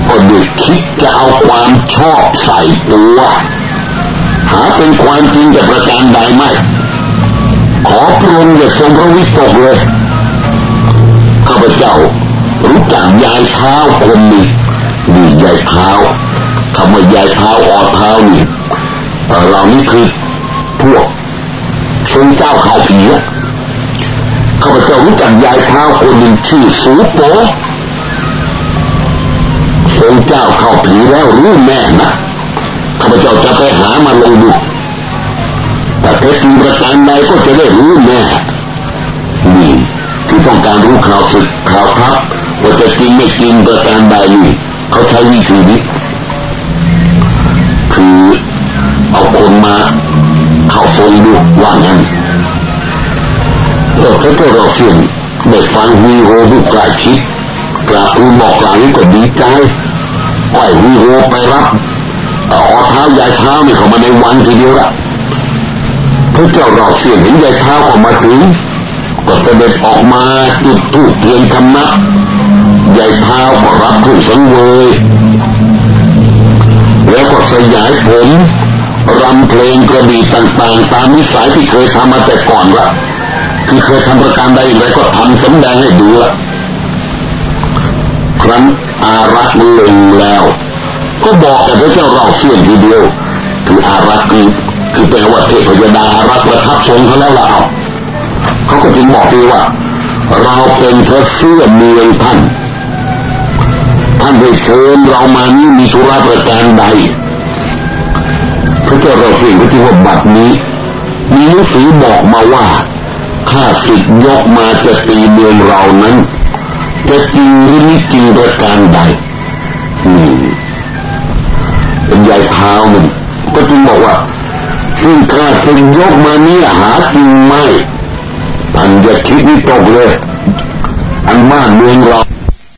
S1: ก็เด็กคิดจะเอาความชอบใส่ตัว หาเป็นความจริงกับประการใดไม่ขอพระองค์อย่าทรงพระวิตกเลยข้าพเจ้ารู้จักยายเท้าคนหนึ่งนี่ยายเท้าคำว่ายายเท้าออเท้านี่เรานี่คือ วกทรงเจ้าเขาวผีข้าพเจ้ารู้จักยายเท้าคนหนึ่งชื่อสูโปทรงเจ้าข้าวผีแล้วรู้แน่นะข้าพเจ้าจะไปหามาลงดูแต่เท็จจริงประการใดก็จะได้รู้แน่นี่ที่ต้องการรู้ข่าวสึกข่าวทัพว่าจะจริงไม่จริงประการใดนี่เขาใช้วิธีนี้คือเอาคนมา เข้าทรงดูว่างั้นเราแค่ก็เราเสียงได้ฟังวีโฮผู้กลายคิดกราบทูลบอกกล่าวนี้ก็ดีใจปล่อยวีโฮไปรับออเท้ายายเท้านี่เขามาในวันทีเดียวละพระเจ้าเราเสียงเห็นยายเท้าออกมาถึงก็เสด็จออกมาจุดทูบเทียนคำนับยายเท้าก็รับเครื่องสังเวยแล้วก็สยายผม รำเพลงกระบี่ต่างๆ ตามนิสัยที่เคยทำมาแต่ก่อนละคือเคยทำประการใดอะไรก็ทำสำแดงให้ดูละครั้นอารักษ์ลงแล้ว ก็บอกกับพระเจ้าเราเสียนทีเดียว คืออารักษ์คือคือแปลว่าเทพยดาอารักษ์ประทับทรงเขาแล้วละเอาเขาก็จึงบอกดีว่า เราเป็นพระเสื้อเมืองท่านท่านได้เชิญเรามานี่มีธุระประการใด ระเจ้าเราเสียงก็ที่ว่าบัดนี้ มีหนังสือบอกมาว่าข้าศึกยกมาจะตีเมืองเรานั้นจะจริงหรือไม่จริงประการใดนี่เป็นยายเท้ามันก็จึงบอกว่าซึ่งข้าศึกยกมานี้หาจริงไหมท่านอย่าคิดวิตกเลย อันบ้านเมืองเรา